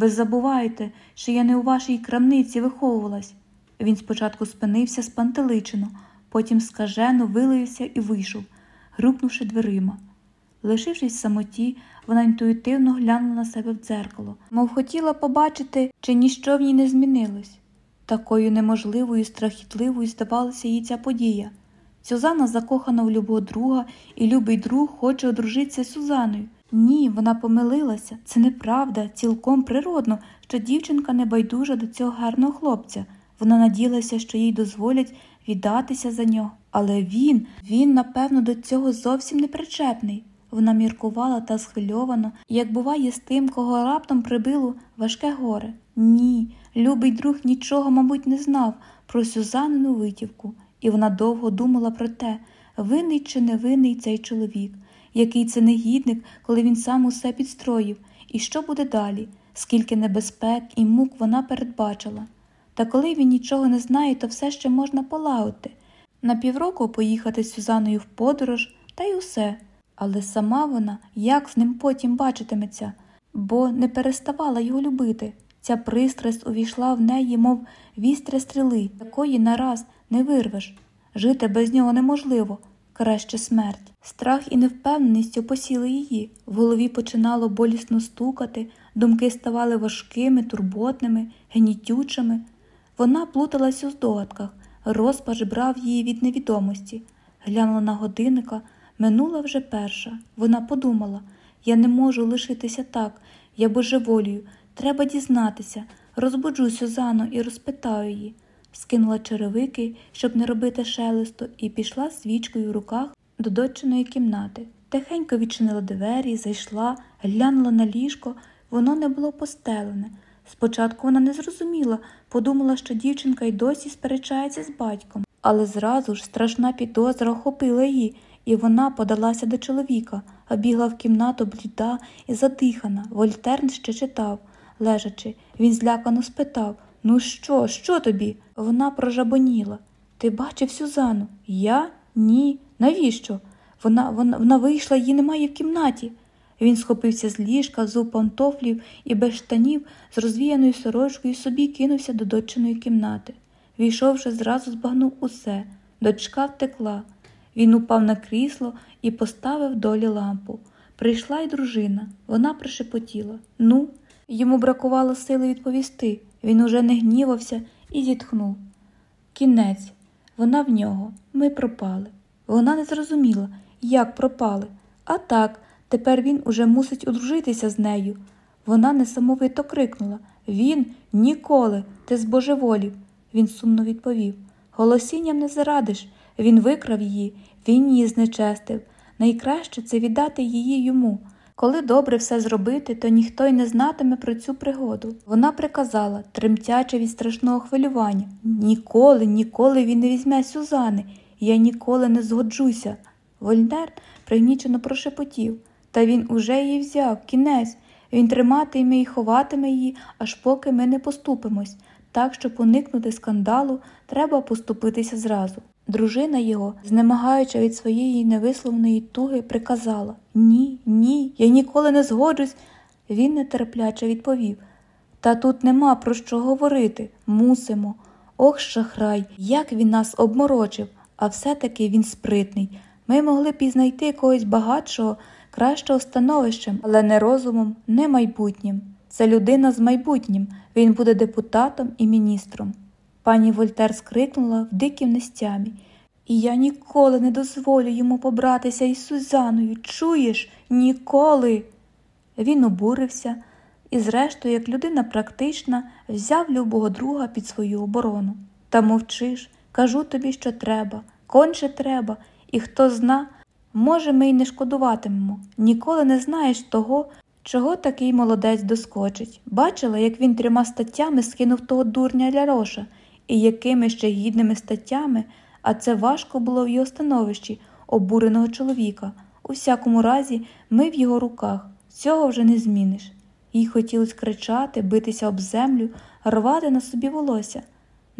Ви забуваєте, що я не у вашій крамниці виховувалась. Він спочатку спинився спантеличено, потім скажено вилився і вийшов, грукнувши дверима. Лишившись в самоті, вона інтуїтивно глянула на себе в дзеркало, мов хотіла побачити, чи ніщо в ній не змінилось. Такою неможливою, страхітливою здавалася їй ця подія. Сюзанна закохана в любого друга, і любий друг хоче одружитися з Сюзаною. Ні, вона помилилася. Це неправда, цілком природно, що дівчинка не байдужа до цього гарного хлопця. Вона наділася, що їй дозволять віддатися за нього. Але він, він, напевно, до цього зовсім не причетний. Вона міркувала та схвильовано, як буває з тим, кого раптом прибило важке горе. Ні, любий друг нічого, мабуть, не знав про Сюзанину витівку, і вона довго думала про те, винний чи не винний цей чоловік, який це негідник, коли він сам усе підстроїв, і що буде далі, скільки небезпек і мук вона передбачила. Та коли він нічого не знає, то все ще можна полагодити. На півроку поїхати з Сюзаною в подорож, та й усе. Але сама вона як з ним потім бачитиметься, бо не переставала його любити. Ця пристрасть увійшла в неї, мов вістря стріли, такої нараз не вирвеш. Жити без нього неможливо, краще смерть. Страх і невпевненість опосіли її, в голові починало болісно стукати, думки ставали важкими, турботними, гнітючими. Вона плуталась у здогадках, розпач брав її від невідомості. Глянула на годинника, минула вже перша. Вона подумала я не можу лишитися так, я божеволію, треба дізнатися, розбуджу Сюзану і розпитаю її. Скинула черевики, щоб не робити шелесту, і пішла свічкою в руках до дочиної кімнати. Тихенько відчинила двері, зайшла, глянула на ліжко, воно не було постелене. Спочатку вона не зрозуміла, подумала, що дівчинка й досі сперечається з батьком, але зразу ж страшна підозра охопила її, і вона подалася до чоловіка, а бігла в кімнату бліда і задихана. Вольтерн ще читав. Лежачи, він злякано спитав Ну що, що тобі? Вона прожабоніла. Ти бачив Сюзану? Я? Ні. Навіщо? Вона вона, вона вийшла, її немає в кімнаті. Він схопився з ліжка, зуб пантофлів і без штанів з розвіяною сорочкою собі кинувся до дочиної кімнати. Війшовши, зразу збагнув усе. Дочка втекла. Він упав на крісло і поставив долі лампу. Прийшла й дружина. Вона прошепотіла Ну, йому бракувало сили відповісти. Він уже не гнівався і зітхнув. Кінець, вона в нього. Ми пропали. Вона не зрозуміла, як пропали. А так, тепер він уже мусить одружитися з нею. Вона несамовито крикнула Він ніколи, ти збожеволів. Він сумно відповів. Голосінням не зарадиш. Він викрав її, він її знечестив. Найкраще це віддати її йому. Коли добре все зробити, то ніхто й не знатиме про цю пригоду. Вона приказала, тремтячи від страшного хвилювання ніколи, ніколи він не візьме Сюзани, я ніколи не згоджуся. Вольнер пригнічено прошепотів, та він уже її взяв, кінець. Він триматиме і ховатиме її, аж поки ми не поступимось. Так, щоб уникнути скандалу, треба поступитися зразу. Дружина його, знемагаючи від своєї невисловної туги, приказала Ні, ні, я ніколи не згоджусь. Він нетерпляче відповів Та тут нема про що говорити. Мусимо. Ох, шахрай, як він нас обморочив, а все-таки він спритний. Ми могли б і знайти когось багатшого, кращого становищем, але не розумом, не майбутнім. Це людина з майбутнім, він буде депутатом і міністром. Пані Вольтер скрикнула в дикім нестямі. І я ніколи не дозволю йому побратися із Сузаною. Чуєш? Ніколи. Він обурився і, зрештою, як людина практична, взяв любого друга під свою оборону. Та мовчиш, кажу тобі, що треба, конче треба, і хто зна, може, ми й не шкодуватимемо. Ніколи не знаєш того, чого такий молодець доскочить. Бачила, як він трьома статтями скинув того дурня Ляроша і якими ще гідними статтями, а це важко було в його становищі обуреного чоловіка. У всякому разі, ми в його руках, цього вже не зміниш. Їй хотілося кричати, битися об землю, рвати на собі волосся.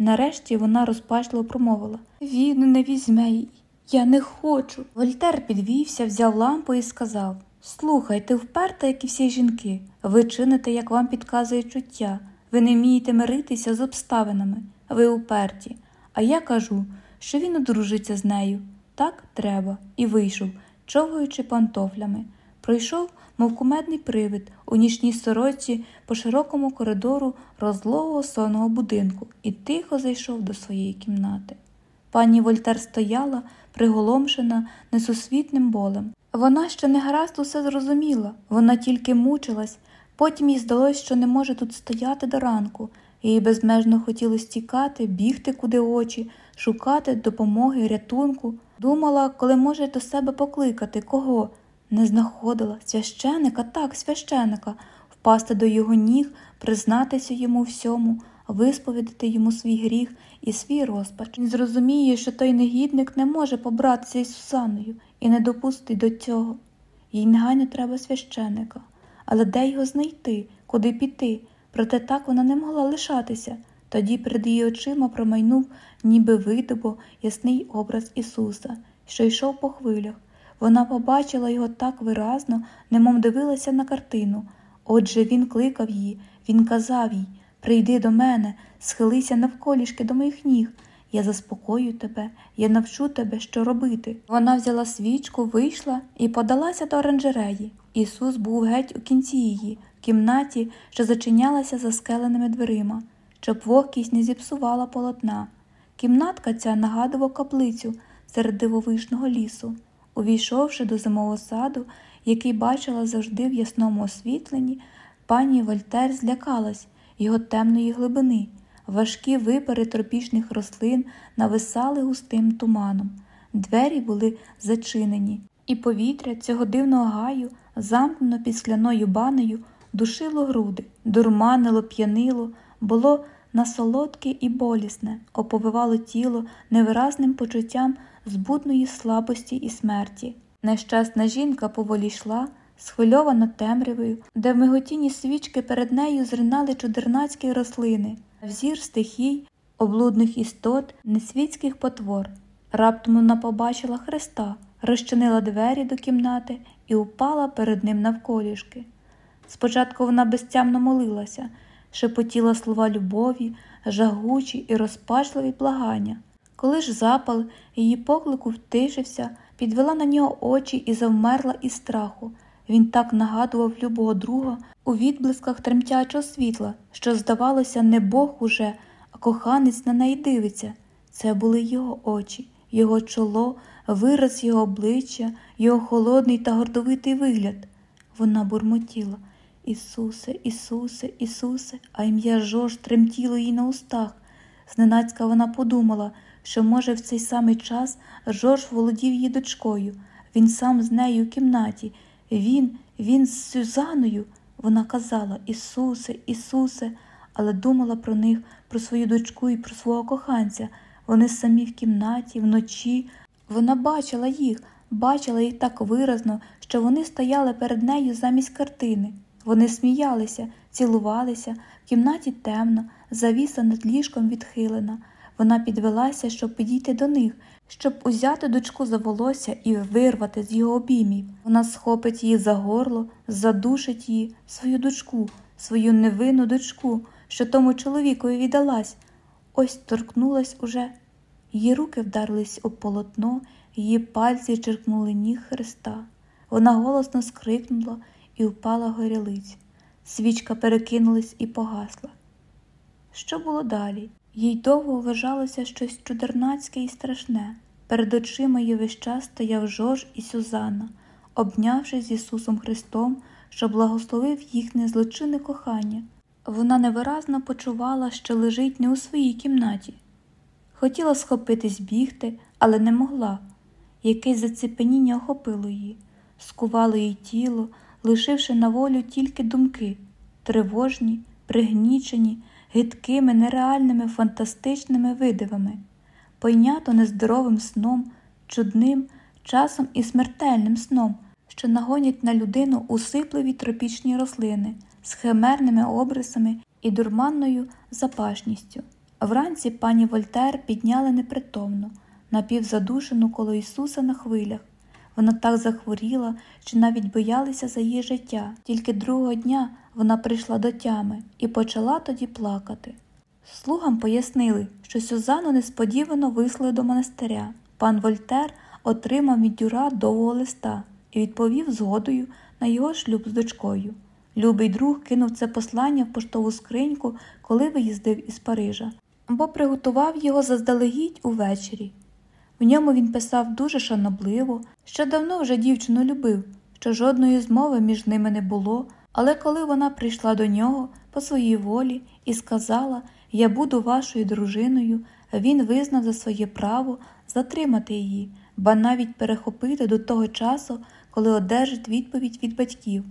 Нарешті вона розпачливо промовила Він не візьме її, я не хочу. Вольтер підвівся, взяв лампу і сказав Слухай, ти вперта, як і всі жінки. Ви чините, як вам підказує чуття. Ви не вмієте миритися з обставинами ви уперті. А я кажу, що він одружиться з нею. Так треба, і вийшов, човгаючи пантофлями. Пройшов, мов кумедний привид, у нічній сорочці по широкому коридору розлогого сонного будинку і тихо зайшов до своєї кімнати. Пані Вольтер стояла, приголомшена несусвітним болем. Вона ще не гаразд усе зрозуміла, вона тільки мучилась, потім їй здалось, що не може тут стояти до ранку, їй безмежно хотілося тікати, бігти куди очі, шукати допомоги, рятунку. Думала, коли може до себе покликати, кого. Не знаходила священика, так, священика, впасти до його ніг, признатися йому всьому, висповідати йому свій гріх і свій розпач. Він зрозуміє, що той негідник не може побратися із Сусаною і не допустить до цього. Їй негайно треба священика. Але де його знайти, куди піти? Проте так вона не могла лишатися. Тоді перед її очима промайнув, ніби видобо, ясний образ Ісуса, що йшов по хвилях. Вона побачила його так виразно, немов дивилася на картину. Отже він кликав її, він казав їй Прийди до мене, схилися навколішки до моїх ніг. я заспокою тебе, я навчу тебе, що робити. Вона взяла свічку, вийшла і подалася до оранжереї. Ісус був геть у кінці її, в кімнаті, що зачинялася за скеленими дверима, щоб вогкість не зіпсувала полотна. Кімнатка ця нагадувала каплицю серед дивовижного лісу. Увійшовши до зимового саду, який бачила завжди в ясному освітленні, пані Вольтер злякалась його темної глибини. Важкі випари тропічних рослин нависали густим туманом. Двері були зачинені, і повітря цього дивного гаю, замкнено під скляною банею, душило груди, дурманило, п'янило, було насолодке і болісне, оповивало тіло невиразним почуттям збудної слабості і смерті. Нещасна жінка поволі йшла, схвильована темрявою, де в миготіні свічки перед нею зринали чудернацькі рослини, взір стихій, облудних істот, несвітських потвор. Раптом вона побачила Христа, розчинила двері до кімнати і упала перед ним навколішки. Спочатку вона безтямно молилася, шепотіла слова любові, жагучі і розпачливі благання. Коли ж запал її поклику втишився, підвела на нього очі і завмерла із страху. Він так нагадував любого друга у відблисках тремтячого світла, що, здавалося, не Бог уже, а коханець на неї дивиться. Це були його очі, його чоло, вираз його обличчя, його холодний та гордовитий вигляд. Вона бурмотіла Ісусе, Ісусе, Ісусе, а ім'я Жож тремтіло їй на устах. Зненацька вона подумала, що, може, в цей самий час Жорж володів її дочкою, він сам з нею в кімнаті. Він, він з Сюзаною. Вона казала Ісусе, Ісусе, але думала про них, про свою дочку і про свого коханця. Вони самі в кімнаті, вночі. Вона бачила їх, бачила їх так виразно, що вони стояли перед нею замість картини. Вони сміялися, цілувалися, в кімнаті темно, завіса над ліжком відхилена. Вона підвелася, щоб підійти до них, щоб узяти дочку за волосся і вирвати з його обіймів. Вона схопить її за горло, задушить її, свою дочку, свою невинну дочку, що тому чоловікові віддалась. Ось торкнулась уже. Її руки вдарились об полотно, її пальці черкнули ніг Христа. Вона голосно скрикнула і впала горілиць. Свічка перекинулась і погасла. Що було далі? Їй довго вважалося щось чудернацьке і страшне. Перед очима її весь час стояв Жорж і Сюзанна, обнявшись з Ісусом Христом, що благословив їхнє злочинне кохання. Вона невиразно почувала, що лежить не у своїй кімнаті. Хотіла схопитись бігти, але не могла. Якесь зацепеніння охопило її, скувало їй тіло, лишивши на волю тільки думки тривожні, пригнічені гидкими, нереальними, фантастичними видивами, пойнято нездоровим сном, чудним, часом і смертельним сном, що нагонять на людину усипливі тропічні рослини з химерними обрисами і дурманною запашністю. Вранці пані Вольтер підняли непритомну, напівзадушену коло Ісуса на хвилях. Вона так захворіла, що навіть боялися за її життя. Тільки другого дня вона прийшла до тями і почала тоді плакати. Слугам пояснили, що Сюзану несподівано вислали до монастиря. Пан Вольтер отримав від дюра довгого листа і відповів згодою на його шлюб з дочкою. Любий друг кинув це послання в поштову скриньку, коли виїздив із Парижа, бо приготував його заздалегідь увечері. В ньому він писав дуже шанобливо, що давно вже дівчину любив, що жодної змови між ними не було, але коли вона прийшла до нього по своїй волі і сказала Я буду вашою дружиною, він визнав за своє право затримати її, ба навіть перехопити до того часу, коли одержить відповідь від батьків,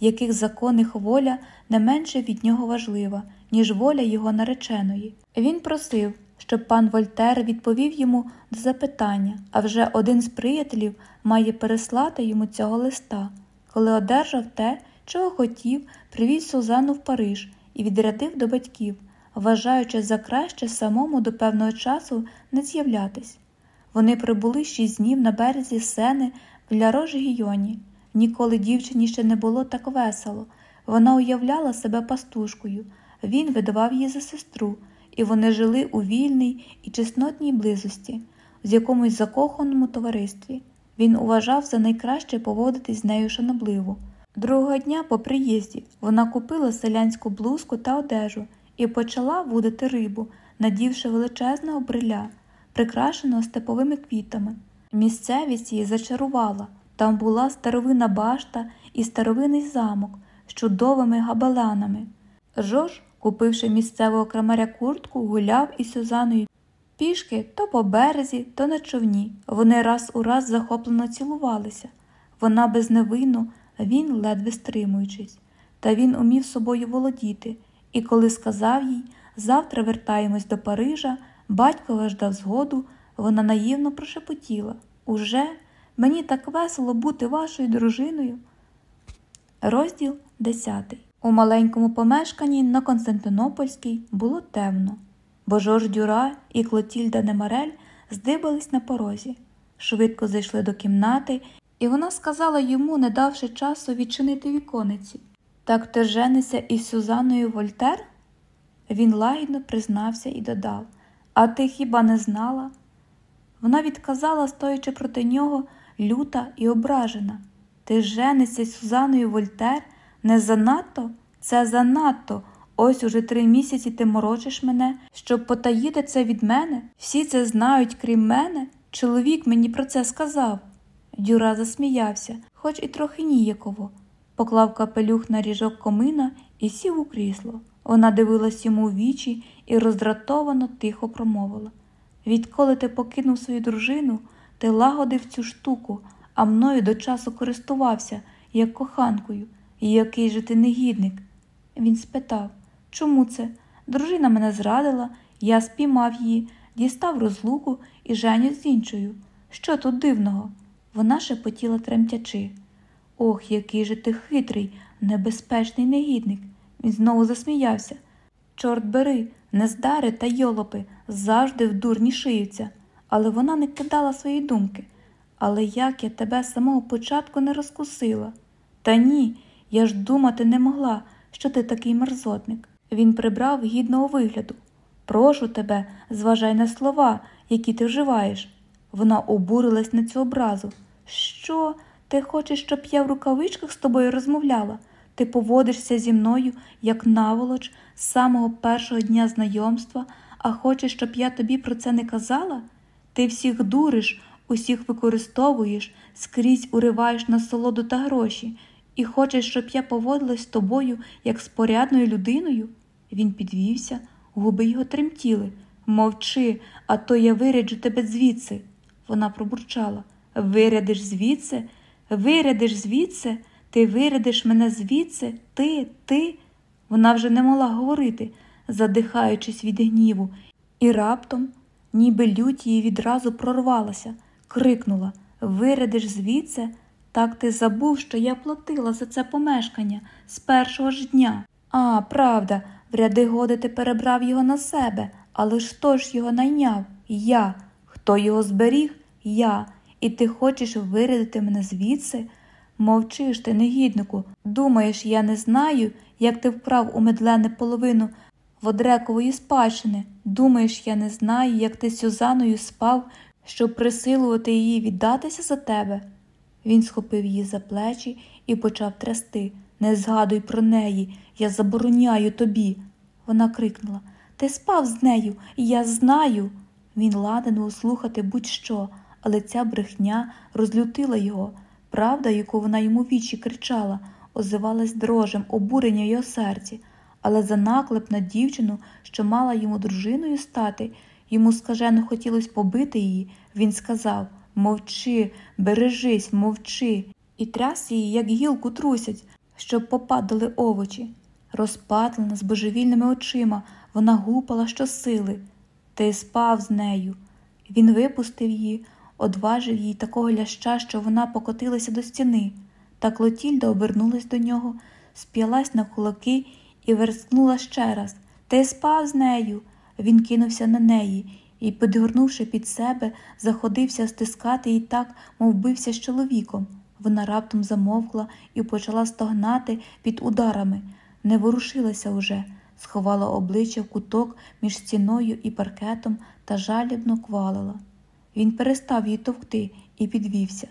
яких законних воля не менше від нього важлива, ніж воля його нареченої. Він просив щоб пан Вольтер відповів йому до запитання, а вже один з приятелів має переслати йому цього листа. Коли одержав те, чого хотів, привіз Сузану в Париж і відрядив до батьків, вважаючи за краще самому до певного часу не з'являтись. Вони прибули шість днів на березі сени в Ляро-Жігіоні. Ніколи дівчині ще не було так весело. Вона уявляла себе пастушкою, він видавав її за сестру і вони жили у вільній і чеснотній близості, в якомусь закоханому товаристві. Він уважав за найкраще поводитись з нею шанобливо. Другого дня по приїзді вона купила селянську блузку та одежу і почала вудити рибу, надівши величезного бриля, прикрашеного степовими квітами. Місцевість її зачарувала. Там була старовина башта і старовинний замок з чудовими габаланами. Жорж, купивши місцевого крамаря куртку, гуляв із Сюзаною пішки то по березі, то на човні. Вони раз у раз захоплено цілувалися. Вона безневинно, він ледве стримуючись. Та він умів собою володіти, і коли сказав їй завтра вертаємось до Парижа, батько ждав згоду, вона наївно прошепотіла Уже мені так весело бути вашою дружиною. Розділ 10 У маленькому помешканні на Константинопольській було темно, бо Жорж Дюра і Клотільда Немарель здибались на порозі, швидко зайшли до кімнати, і вона сказала йому, не давши часу відчинити вікониці. Так ти женися із Сюзаною Вольтер? Він лагідно признався і додав А ти хіба не знала? Вона відказала, стоячи проти нього, люта і ображена. Ти женишся з Сюзаною Вольтер? Не занадто? Це занадто. Ось уже три місяці ти морочиш мене, щоб потаїти це від мене. Всі це знають, крім мене. Чоловік мені про це сказав. Дюра засміявся, хоч і трохи ніяково, поклав капелюх на ріжок комина і сів у крісло. Вона дивилась йому в вічі і роздратовано тихо промовила Відколи ти покинув свою дружину, ти лагодив цю штуку, а мною до часу користувався, як коханкою, і який же ти негідник. Він спитав Чому це? Дружина мене зрадила, я спіймав її, дістав розлуку і женю з іншою. Що тут дивного? Вона шепотіла тремтячи. Ох, який же ти хитрий, небезпечний негідник. Він знову засміявся. Чорт бери, нездари та йолопи завжди в дурні шиються, але вона не кидала свої думки. Але як я тебе з самого початку не розкусила? Та ні, я ж думати не могла, що ти такий мерзотник. Він прибрав гідного вигляду. Прошу тебе, зважай на слова, які ти вживаєш. Вона обурилась на цю образу. Що, ти хочеш, щоб я в рукавичках з тобою розмовляла? Ти поводишся зі мною, як наволоч, з самого першого дня знайомства, а хочеш, щоб я тобі про це не казала? Ти всіх дуриш, усіх використовуєш, скрізь уриваєш на солоду та гроші, і хочеш, щоб я поводилась з тобою, як з порядною людиною? Він підвівся, губи його тремтіли. Мовчи, а то я виряджу тебе звідси. Вона пробурчала. Вирядиш звідси, вирядиш звідси, ти вирядиш мене звідси, ти, ти. Вона вже не могла говорити, задихаючись від гніву, і раптом, ніби лють її відразу прорвалася, крикнула Вирядиш звідси, так ти забув, що я платила за це помешкання з першого ж дня. А, правда, в ряди годи ти перебрав його на себе, але ж хто ж його найняв? Я. Хто його зберіг? Я. І ти хочеш вирядити мене звідси? Мовчиш ти, негіднику. Думаєш, я не знаю, як ти вправ у медлене половину водрекової спадщини. Думаєш, я не знаю, як ти з Сюзаною спав, щоб присилувати її віддатися за тебе. Він схопив її за плечі і почав трясти. Не згадуй про неї, я забороняю тобі. Вона крикнула Ти спав з нею, і я знаю. Він ладен був слухати будь-що, але ця брехня розлютила його. Правда, яку вона йому вічі кричала, озивалась дрожем, обурення його серці, але за наклеп на дівчину, що мала йому дружиною стати, йому скажено хотілося побити її, він сказав Мовчи, бережись, мовчи, і тряс її, як гілку трусять, щоб попадали овочі. Розпатлена, з божевільними очима, вона гупала щосили. Ти спав з нею. Він випустив її, одважив їй такого ляща, що вона покотилася до стіни. Та Клотільда обернулась до нього, сп'ялась на кулаки і верскнула ще раз Ти спав з нею. Він кинувся на неї і, підгорнувши під себе, заходився стискати її так, мов бився з чоловіком. Вона раптом замовкла і почала стогнати під ударами, не ворушилася уже, сховала обличчя в куток між стіною і паркетом та жалібно квалила. Він перестав її товкти і підвівся.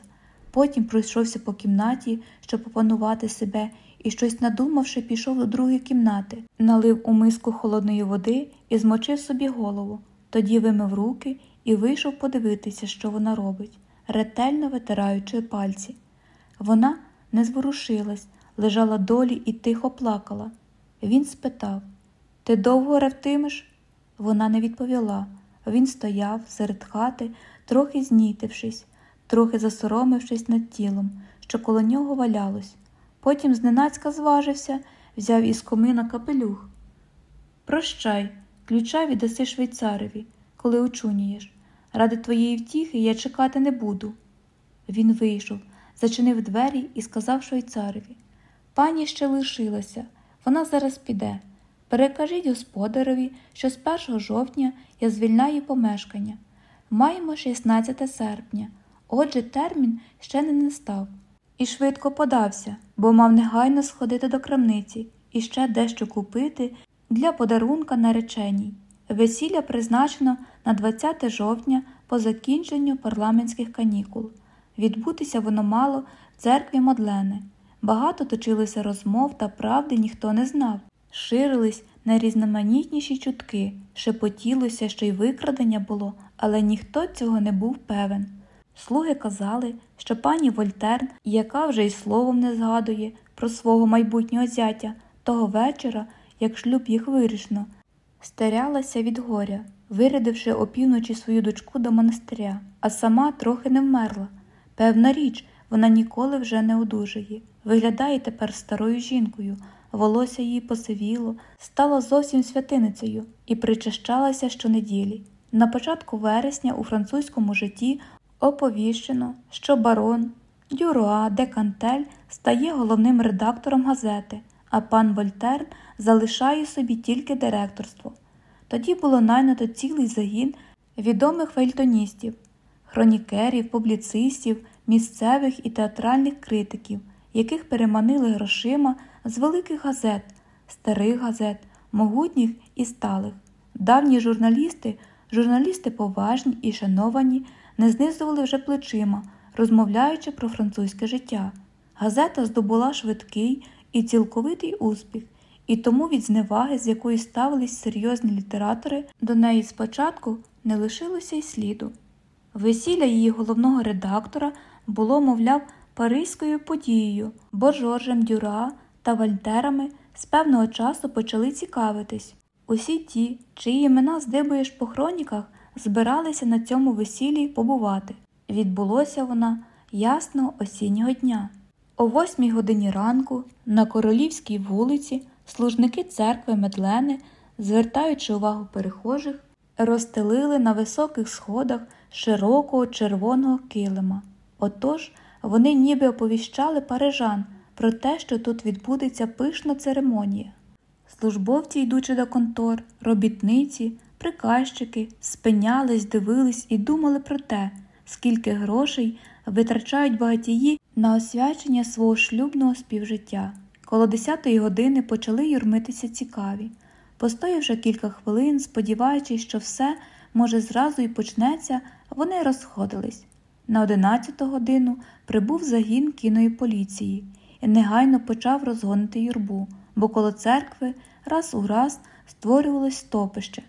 Потім пройшовся по кімнаті, щоб опанувати себе, і, щось надумавши, пішов до другої кімнати, налив у миску холодної води і змочив собі голову. Тоді вимив руки і вийшов подивитися, що вона робить, ретельно витираючи пальці. Вона не зворушилась, лежала долі і тихо плакала. Він спитав Ти довго ревтимеш? Вона не відповіла. Він стояв серед хати, трохи знітившись, трохи засоромившись над тілом, що коло нього валялось. Потім зненацька зважився, взяв із комина капелюх. Прощай, ключа віддаси швейцареві, коли очунієш. Ради твоєї втіхи я чекати не буду. Він вийшов, зачинив двері і сказав швейцареві Пані ще лишилася, вона зараз піде. Перекажіть господареві, що з 1 жовтня я звільняю помешкання. Маємо 16 серпня, отже, термін ще не настав. І швидко подався, бо мав негайно сходити до крамниці і ще дещо купити для подарунка нареченій. Весілля призначено на 20 жовтня по закінченню парламентських канікул. Відбутися воно мало в церкві Модлени. Багато точилося розмов та правди ніхто не знав. Ширились найрізноманітніші чутки, шепотілося, що й викрадення було, але ніхто цього не був певен. Слуги казали, що пані Вольтерн, яка вже й словом не згадує про свого майбутнього зятя, того вечора, як шлюб їх вирішено, стерялася від горя, вирядивши опівночі свою дочку до монастиря, а сама трохи не вмерла. Певна річ, вона ніколи вже не одужає. Виглядає тепер старою жінкою, волосся її посивіло, стала зовсім святиницею і причащалася щонеділі. На початку вересня у французькому житті оповіщено, що барон Дюруа де Кантель стає головним редактором газети, а пан Вольтерн залишає собі тільки директорство. Тоді було найнято цілий загін відомих фельтоністів, хронікерів, публіцистів, місцевих і театральних критиків, яких переманили грошима з великих газет, старих газет, могутніх і сталих. Давні журналісти, журналісти поважні і шановані, не знизували вже плечима, розмовляючи про французьке життя. Газета здобула швидкий і цілковитий успіх, і тому від зневаги, з якої ставились серйозні літератори, до неї спочатку не лишилося й сліду. Весілля її головного редактора було, мовляв, паризькою подією, бо Жоржем Дюра та Вальтерами з певного часу почали цікавитись. Усі ті, чиї імена здибуєш по хроніках, збиралися на цьому весіллі побувати. Відбулося вона ясного осіннього дня. О восьмій годині ранку на королівській вулиці служники церкви Медлени, звертаючи увагу перехожих, розстелили на високих сходах широкого червоного килима. Отож вони ніби оповіщали парижан про те, що тут відбудеться пишна церемонія. Службовці, йдучи до контор, робітниці, приказчики, спинялись, дивились і думали про те, скільки грошей витрачають багатії на освячення свого шлюбного співжиття. Коло десятої години почали юрмитися цікаві. Постоявши кілька хвилин, сподіваючись, що все, може, зразу і почнеться, вони розходились. На одинадцяту годину прибув загін кіної поліції і негайно почав розгонити юрбу, бо коло церкви раз у раз створювалось стопище.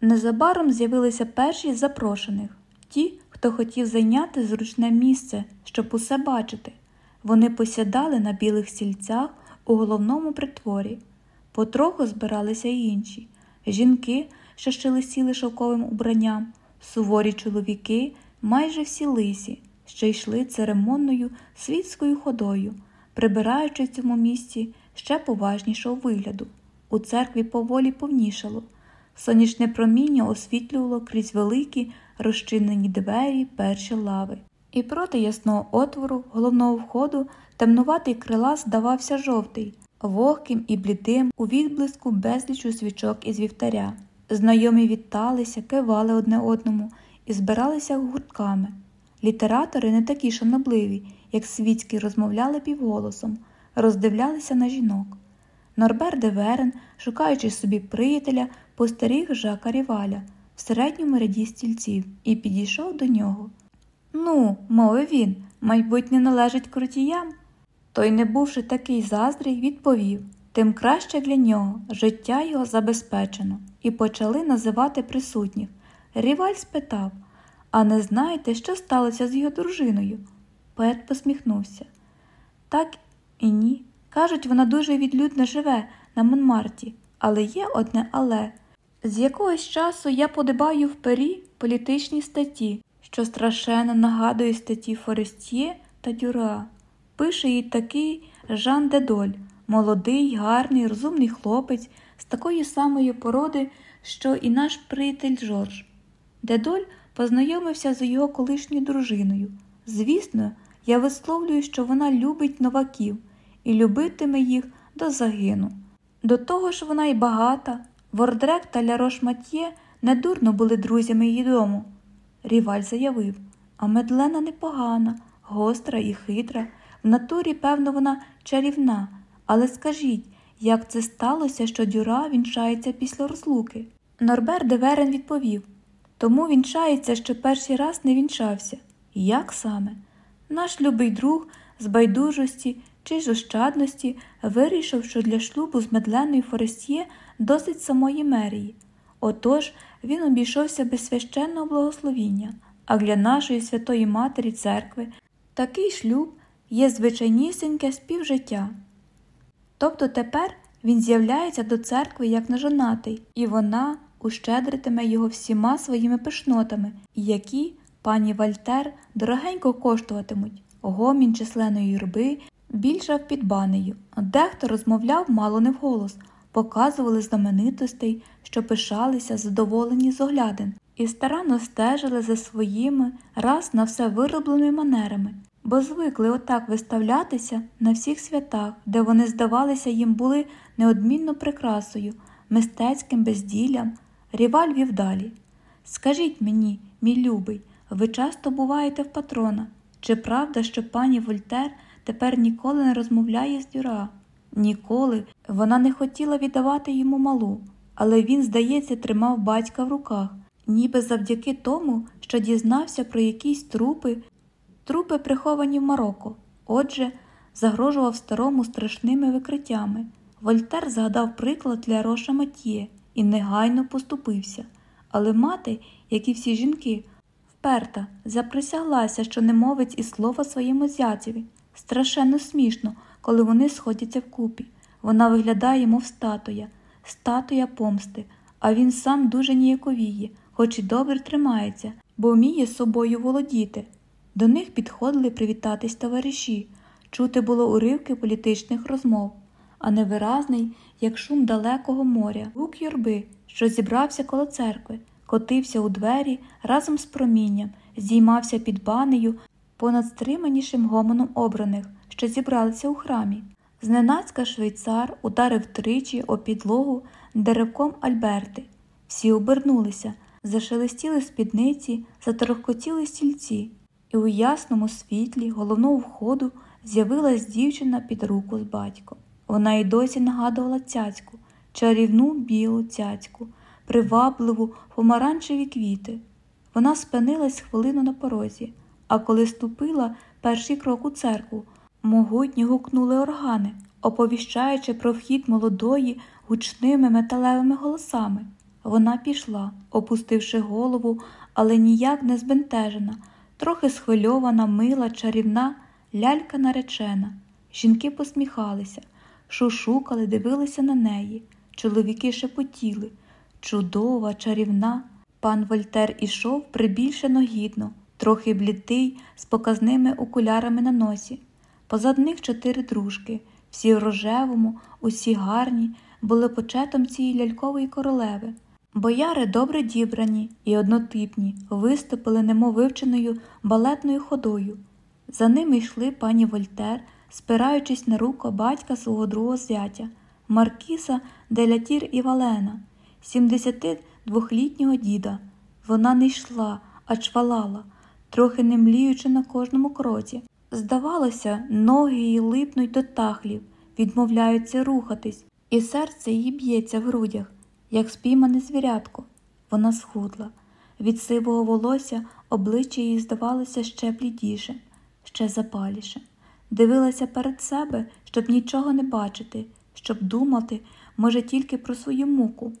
Незабаром з'явилися перші запрошених ті, хто хотів зайняти зручне місце, щоб усе бачити. Вони посідали на білих стільцях у головному притворі. Потроху збиралися й інші жінки, що ще лисіли шовковим убранням, суворі чоловіки, майже всі лисі, що йшли церемонною світською ходою, прибираючи в цьому місці ще поважнішого вигляду. У церкві поволі повнішало. Сонячне проміння освітлювало крізь великі розчинені двері перші лави. І проти ясного отвору головного входу темнуватий крила здавався жовтий, вогким і блідим у відблиску безлічу свічок із вівтаря. Знайомі віталися, кивали одне одному і збиралися гуртками. Літератори не такі шанобливі, як світські розмовляли півголосом, роздивлялися на жінок. Норбер де Верен, шукаючи собі приятеля, постеріг Жака Ріваля в середньому ряді стільців і підійшов до нього. Ну, мовив він, майбутнє належить крутіям. Той, не бувши такий заздрий, відповів тим краще для нього життя його забезпечено, і почали називати присутніх. Ріваль спитав А не знаєте, що сталося з його дружиною? Поет посміхнувся. Так і ні. Кажуть, вона дуже відлюдно живе на Монмарті, але є одне але. З якогось часу я подибаю в пері політичні статті, що страшенно нагадує статті Форестіє та Дюра. Пише їй такий Жан Дедоль, молодий, гарний, розумний хлопець з такої самої породи, що і наш приятель Жорж. Дедоль познайомився з його колишньою дружиною. Звісно, я висловлюю, що вона любить новаків і любитиме їх до загину. До того ж, вона й багата. Вордрек та Лярош Матьє недурно були друзями її дому. Ріваль заявив, а медлена непогана, гостра і хитра. В натурі, певно, вона чарівна, але скажіть, як це сталося, що дюра вінчається після розлуки? Норбер де Верен відповів тому вінчається, що перший раз не вінчався. Як саме? Наш любий друг з байдужості чи з ощадності вирішив, що для шлюбу з медленою Форестіє досить самої мерії. Отож він обійшовся без священного благословіння, а для нашої святої Матері церкви такий шлюб є звичайнісіньке співжиття. Тобто тепер він з'являється до церкви як нежонатий, і вона ущедритиме його всіма своїми пишнотами, які пані Вальтер дорогенько коштуватимуть, гомін численної юрби більшав під банею. Дехто розмовляв мало не вголос, показували знаменитостей, що пишалися задоволені з оглядин, і старанно стежили за своїми раз на все виробленими манерами, бо звикли отак виставлятися на всіх святах, де вони, здавалися, їм були неодмінно прикрасою, мистецьким безділлям. Ріваль вів далі. Скажіть мені, мій любий, ви часто буваєте в патрона? Чи правда, що пані Вольтер тепер ніколи не розмовляє з Дюра? Ніколи вона не хотіла віддавати йому малу, але він, здається, тримав батька в руках, ніби завдяки тому, що дізнався про якісь трупи, трупи приховані в Марокко. Отже, загрожував старому страшними викриттями. Вольтер згадав приклад для Роша Матьє і негайно поступився. Але мати, як і всі жінки, вперта, заприсяглася, що не мовить і слова своєму зятєві. Страшенно смішно, коли вони сходяться вкупі. Вона виглядає, мов статуя, статуя помсти, а він сам дуже ніяковіє, хоч і добре тримається, бо вміє собою володіти. До них підходили привітатись товариші, чути було уривки політичних розмов, а невиразний, як шум далекого моря, гук юрби, що зібрався коло церкви, котився у двері разом з промінням, здіймався під банею понад стриманішим гомоном обраних, що зібралися у храмі. Зненацька швейцар ударив тричі о підлогу деревком Альберти. Всі обернулися, зашелестіли спідниці, заторохкотіли стільці, і у ясному світлі головного входу з'явилась дівчина під руку з батьком. Вона й досі нагадувала цяцьку, чарівну білу цяцьку, привабливу помаранчеві квіти. Вона спинилась хвилину на порозі, а коли ступила перший крок у церкву, могутні гукнули органи, оповіщаючи про вхід молодої гучними металевими голосами. Вона пішла, опустивши голову, але ніяк не збентежена, трохи схвильована, мила, чарівна, лялька наречена. Жінки посміхалися, шушукали, дивилися на неї. Чоловіки шепотіли. Чудова, чарівна. Пан Вольтер ішов прибільшено гідно, трохи блідий, з показними окулярами на носі. Позад них чотири дружки, всі в рожевому, усі гарні, були почетом цієї лялькової королеви. Бояри добре дібрані і однотипні, виступили немов вивченою балетною ходою. За ними йшли пані Вольтер, спираючись на руку батька свого другого зятя, Маркіса Делятір і Валена, 72-літнього діда. Вона не йшла, а чвалала, трохи не мліючи на кожному кроці. Здавалося, ноги її липнуть до тахлів, відмовляються рухатись. і серце її б'ється в грудях, як спіймане звірятко. Вона схудла. Від сивого волосся обличчя її здавалося ще блідішим, ще запалішим. Дивилася перед себе, щоб нічого не бачити, щоб думати, може, тільки про свою муку.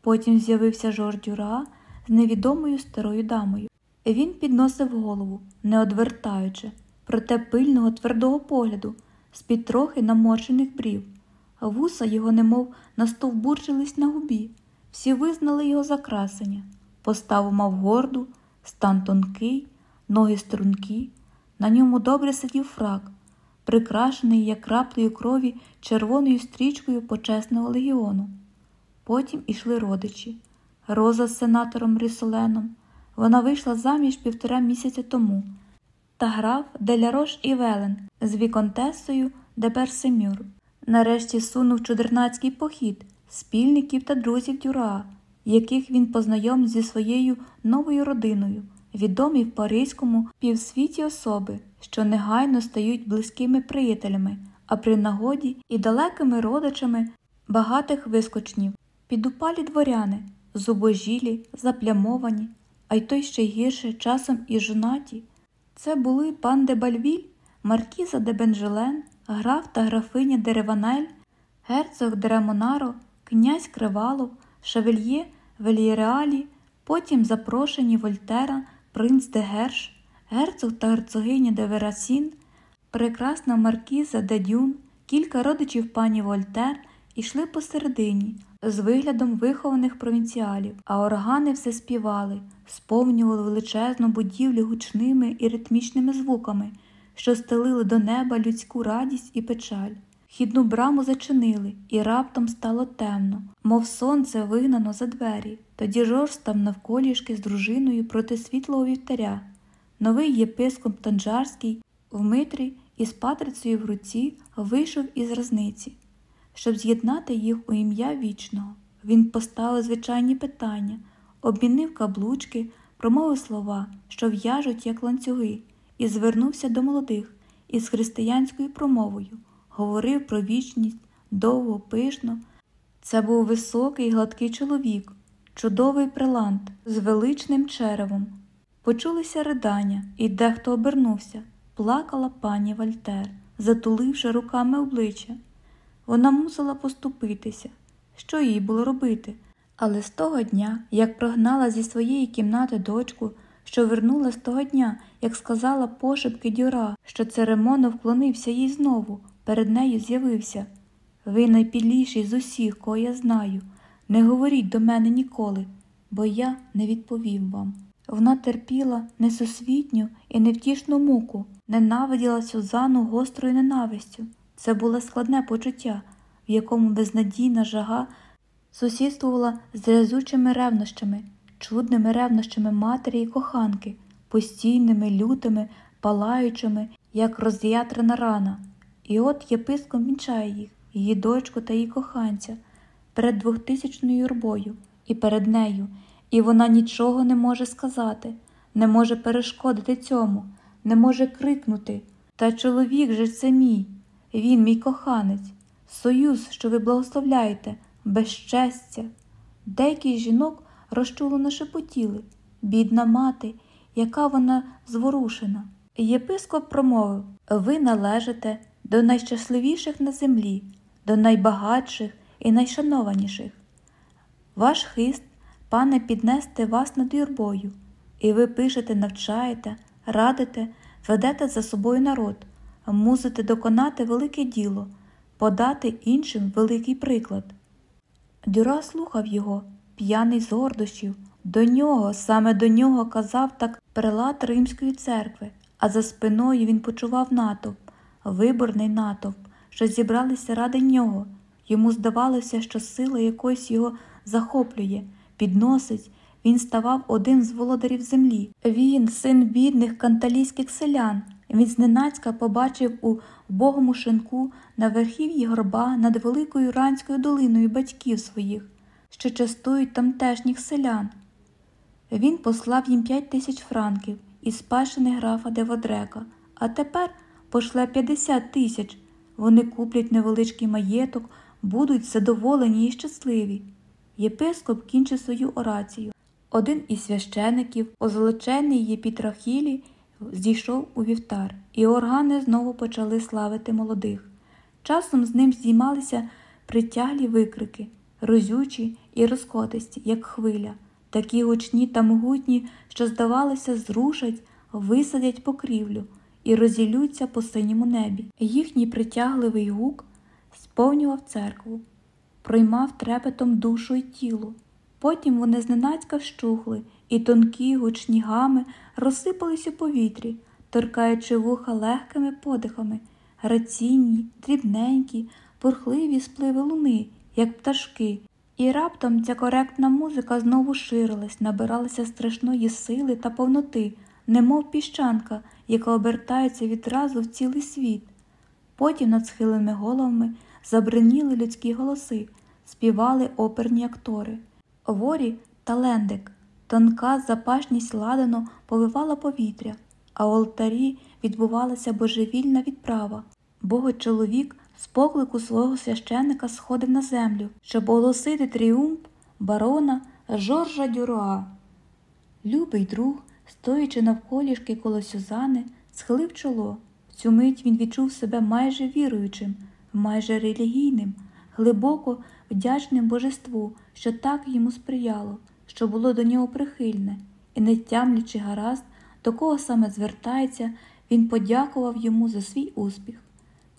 Потім з'явився Жорж Дюра з невідомою старою дамою. Він підносив голову, не одвертаючи, проте пильного твердого погляду, з-під трохи наморщених брів. Вуса його немов настовбурчились на губі. Всі визнали його за красення. Поставу мав горду, стан тонкий, ноги стрункі, на ньому добре сидів фрак, прикрашений як краплею крові червоною стрічкою почесного легіону. Потім ішли родичі. Роза з сенатором Рісоленом. Вона вийшла заміж півтора місяця тому, та граф Делярош і Велен з віконтесою де Берсемюр. Нарешті сунув чудернацький похід спільників та друзів Дюра, яких він познайомив зі своєю новою родиною, відомі в паризькому півсвіті особи, що негайно стають близькими приятелями, а при нагоді і далекими родичами багатих вискочнів. Підупалі дворяни, зубожілі, заплямовані, а й той ще гірше часом і жонаті. Це були пан де Бальвіль, маркіза де Бенжелен, граф та графиня де Реванель, герцог де Ремонаро, князь Кривалов, шавельє Веліреалі, потім запрошені Вольтера, принц де Герш, герцог та герцогиня де Верасін, прекрасна маркіза де Дюн, кілька родичів пані Вольтер ішли посередині з виглядом вихованих провінціалів, а органи все співали, сповнювали величезну будівлю гучними і ритмічними звуками, що стелили до неба людську радість і печаль. Хідну браму зачинили, і раптом стало темно, мов сонце вигнано за двері. Тоді Жорж став навколішки з дружиною проти світлого вівтаря. Новий єпископ Танжарський в Митрі із патрицею в руці вийшов із разниці щоб з'єднати їх у ім'я вічного. Він поставив звичайні питання, обмінив каблучки, промовив слова, що в'яжуть як ланцюги, і звернувся до молодих із християнською промовою, говорив про вічність довго, пишно. Це був високий, гладкий чоловік, чудовий прилант з величним черевом. Почулися ридання, і дехто обернувся. Плакала пані Вальтер, затуливши руками обличчя. Вона мусила поступитися, що їй було робити. Але з того дня, як прогнала зі своєї кімнати дочку, що вернула з того дня, як сказала пошепки дюра, що церемонно вклонився їй знову, перед нею з'явився. Ви найпідліший з усіх, кого я знаю. Не говоріть до мене ніколи, бо я не відповім вам. Вона терпіла несусвітню і невтішну муку, ненавиділа Сюзану гострою ненавистю. Це було складне почуття, в якому безнадійна жага сусідствувала з рязучими ревнощами, чудними ревнощами матері і коханки, постійними, лютими, палаючими, як роз'ятрена рана. І от єписком вінчає їх, її дочку та її коханця, перед двохтисячною юрбою і перед нею, і вона нічого не може сказати, не може перешкодити цьому, не може крикнути. Та чоловік же це мій. Він, мій коханець, союз, що ви благословляєте, безчестя. Деякі жінок розчулено шепотіли, бідна мати, яка вона зворушена. Єпископ промовив ви належите до найщасливіших на землі, до найбагатших і найшанованіших. Ваш хист, пане, піднести вас над юрбою, і ви пишете, навчаєте, радите, ведете за собою народ мусите доконати велике діло, подати іншим великий приклад. Дюра слухав його, п'яний з гордощів. До нього, саме до нього казав так прелат Римської церкви, а за спиною він почував натовп, виборний натовп, що зібралися ради нього. Йому здавалося, що сила якось його захоплює, підносить. Він ставав одним з володарів землі. Він, син бідних канталійських селян, він зненацька побачив у богому шинку на верхів'ї горба над великою ранською долиною батьків своїх, що частують тамтешніх селян. Він послав їм п'ять тисяч франків із спадщини графа Деводрека, а тепер пошле 50 тисяч. Вони куплять невеличкий маєток, будуть задоволені і щасливі. Єпископ кінчив свою орацію. Один із священиків, озолочений єпітрахілі, зійшов у вівтар, і органи знову почали славити молодих. Часом з ним здіймалися притяглі викрики, розючі і розкотисті, як хвиля, такі гучні та могутні, що, здавалося, зрушать, висадять покрівлю і розілються по синьому небі. Їхній притягливий гук сповнював церкву, проймав трепетом душу й тіло. Потім вони зненацька вщухли, і тонкі гучні гами розсипались у повітрі, торкаючи вуха легкими подихами, граційні, дрібненькі, бурхливі спливи луни, як пташки. І раптом ця коректна музика знову ширилась, набиралася страшної сили та повноти, немов піщанка, яка обертається відразу в цілий світ. Потім над схилими головами забриніли людські голоси, співали оперні актори. Ворі та лендик, тонка запашність ладану повивала повітря, а у алтарі відбувалася божевільна відправа. Богочоловік з поклику свого священика сходив на землю, щоб оголосити тріумф барона Жоржа Дюроа. Любий друг, стоячи навколішки коло Сюзани, схилив чоло. В цю мить він відчув себе майже віруючим, майже релігійним, глибоко вдячним божеству, що так йому сприяло, що було до нього прихильне, і, не тямлячи гаразд, до кого саме звертається, він подякував йому за свій успіх.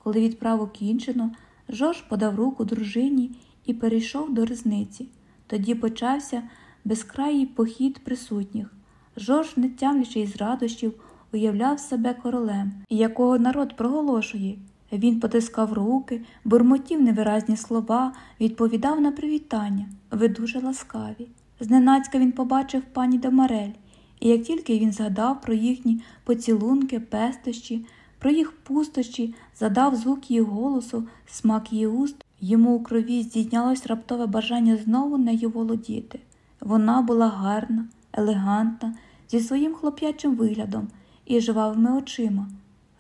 Коли відправу кінчено, Жорж подав руку дружині і перейшов до ризниці. Тоді почався безкраїй похід присутніх. Жорж, не тямлячи із радощів, уявляв себе королем, якого народ проголошує. Він потискав руки, бурмотів невиразні слова, відповідав на привітання. Ви дуже ласкаві. Зненацька він побачив пані Домарель, і як тільки він згадав про їхні поцілунки, пестощі, про їх пустощі, задав звук її голосу, смак її уст, йому у крові здійнялось раптове бажання знову нею володіти. Вона була гарна, елегантна, зі своїм хлоп'ячим виглядом і жвавими очима.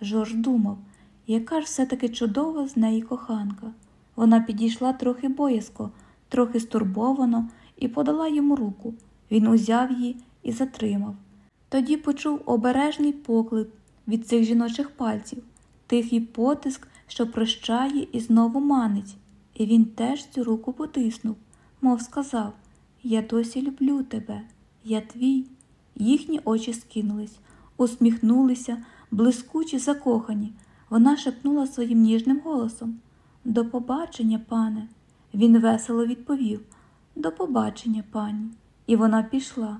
Жорж думав, яка ж все-таки чудова з неї коханка. Вона підійшла трохи боязко, трохи стурбовано і подала йому руку. Він узяв її і затримав. Тоді почув обережний поклик від цих жіночих пальців, тихий потиск, що прощає і знову манить, і він теж цю руку потиснув, мов сказав Я досі люблю тебе, я твій. Їхні очі скинулись, усміхнулися, блискучі, закохані. Вона шепнула своїм ніжним голосом До побачення, пане. Він весело відповів До побачення, пані. І вона пішла.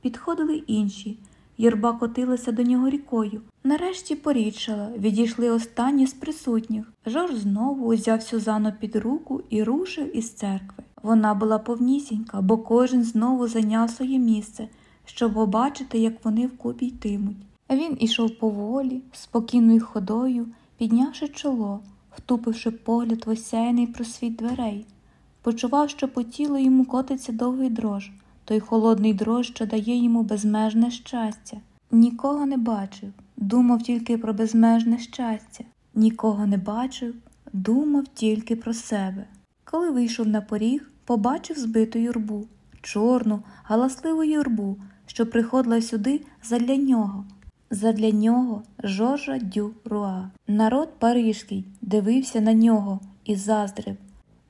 Підходили інші. Юрба котилася до нього рікою. Нарешті порідшала, відійшли останні з присутніх. Жорж знову узяв Сюзану під руку і рушив із церкви. Вона була повнісінька, бо кожен знову зайняв своє місце, щоб побачити, як вони вкупі йтимуть. Він ішов поволі, спокійною ходою, піднявши чоло, втупивши погляд в осяяний просвіт дверей, почував, що по тілу йому котиться довгий дрож, той холодний дрож, що дає йому безмежне щастя. Нікого не бачив, думав тільки про безмежне щастя, нікого не бачив, думав тільки про себе. Коли вийшов на поріг, побачив збиту юрбу, чорну, галасливу юрбу, що приходила сюди задля нього. Задля нього Жоржа Дю Руа. Народ парижський дивився на нього і заздрив.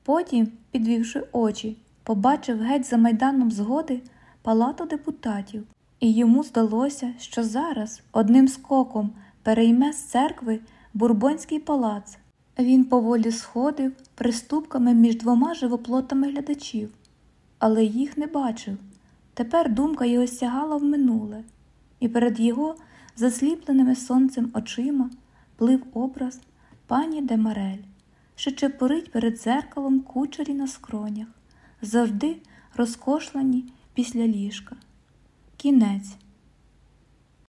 Потім, підвівши очі, побачив геть за майданом згоди палату депутатів, і йому здалося, що зараз одним скоком перейме з церкви Бурбонський палац. Він поволі сходив приступками між двома живоплотами глядачів, але їх не бачив. Тепер думка його сягала в минуле, і перед його засліпленими сонцем очима плив образ пані Демарель, що чепорить перед зеркалом кучері на скронях, завжди розкошлені після ліжка. Кінець.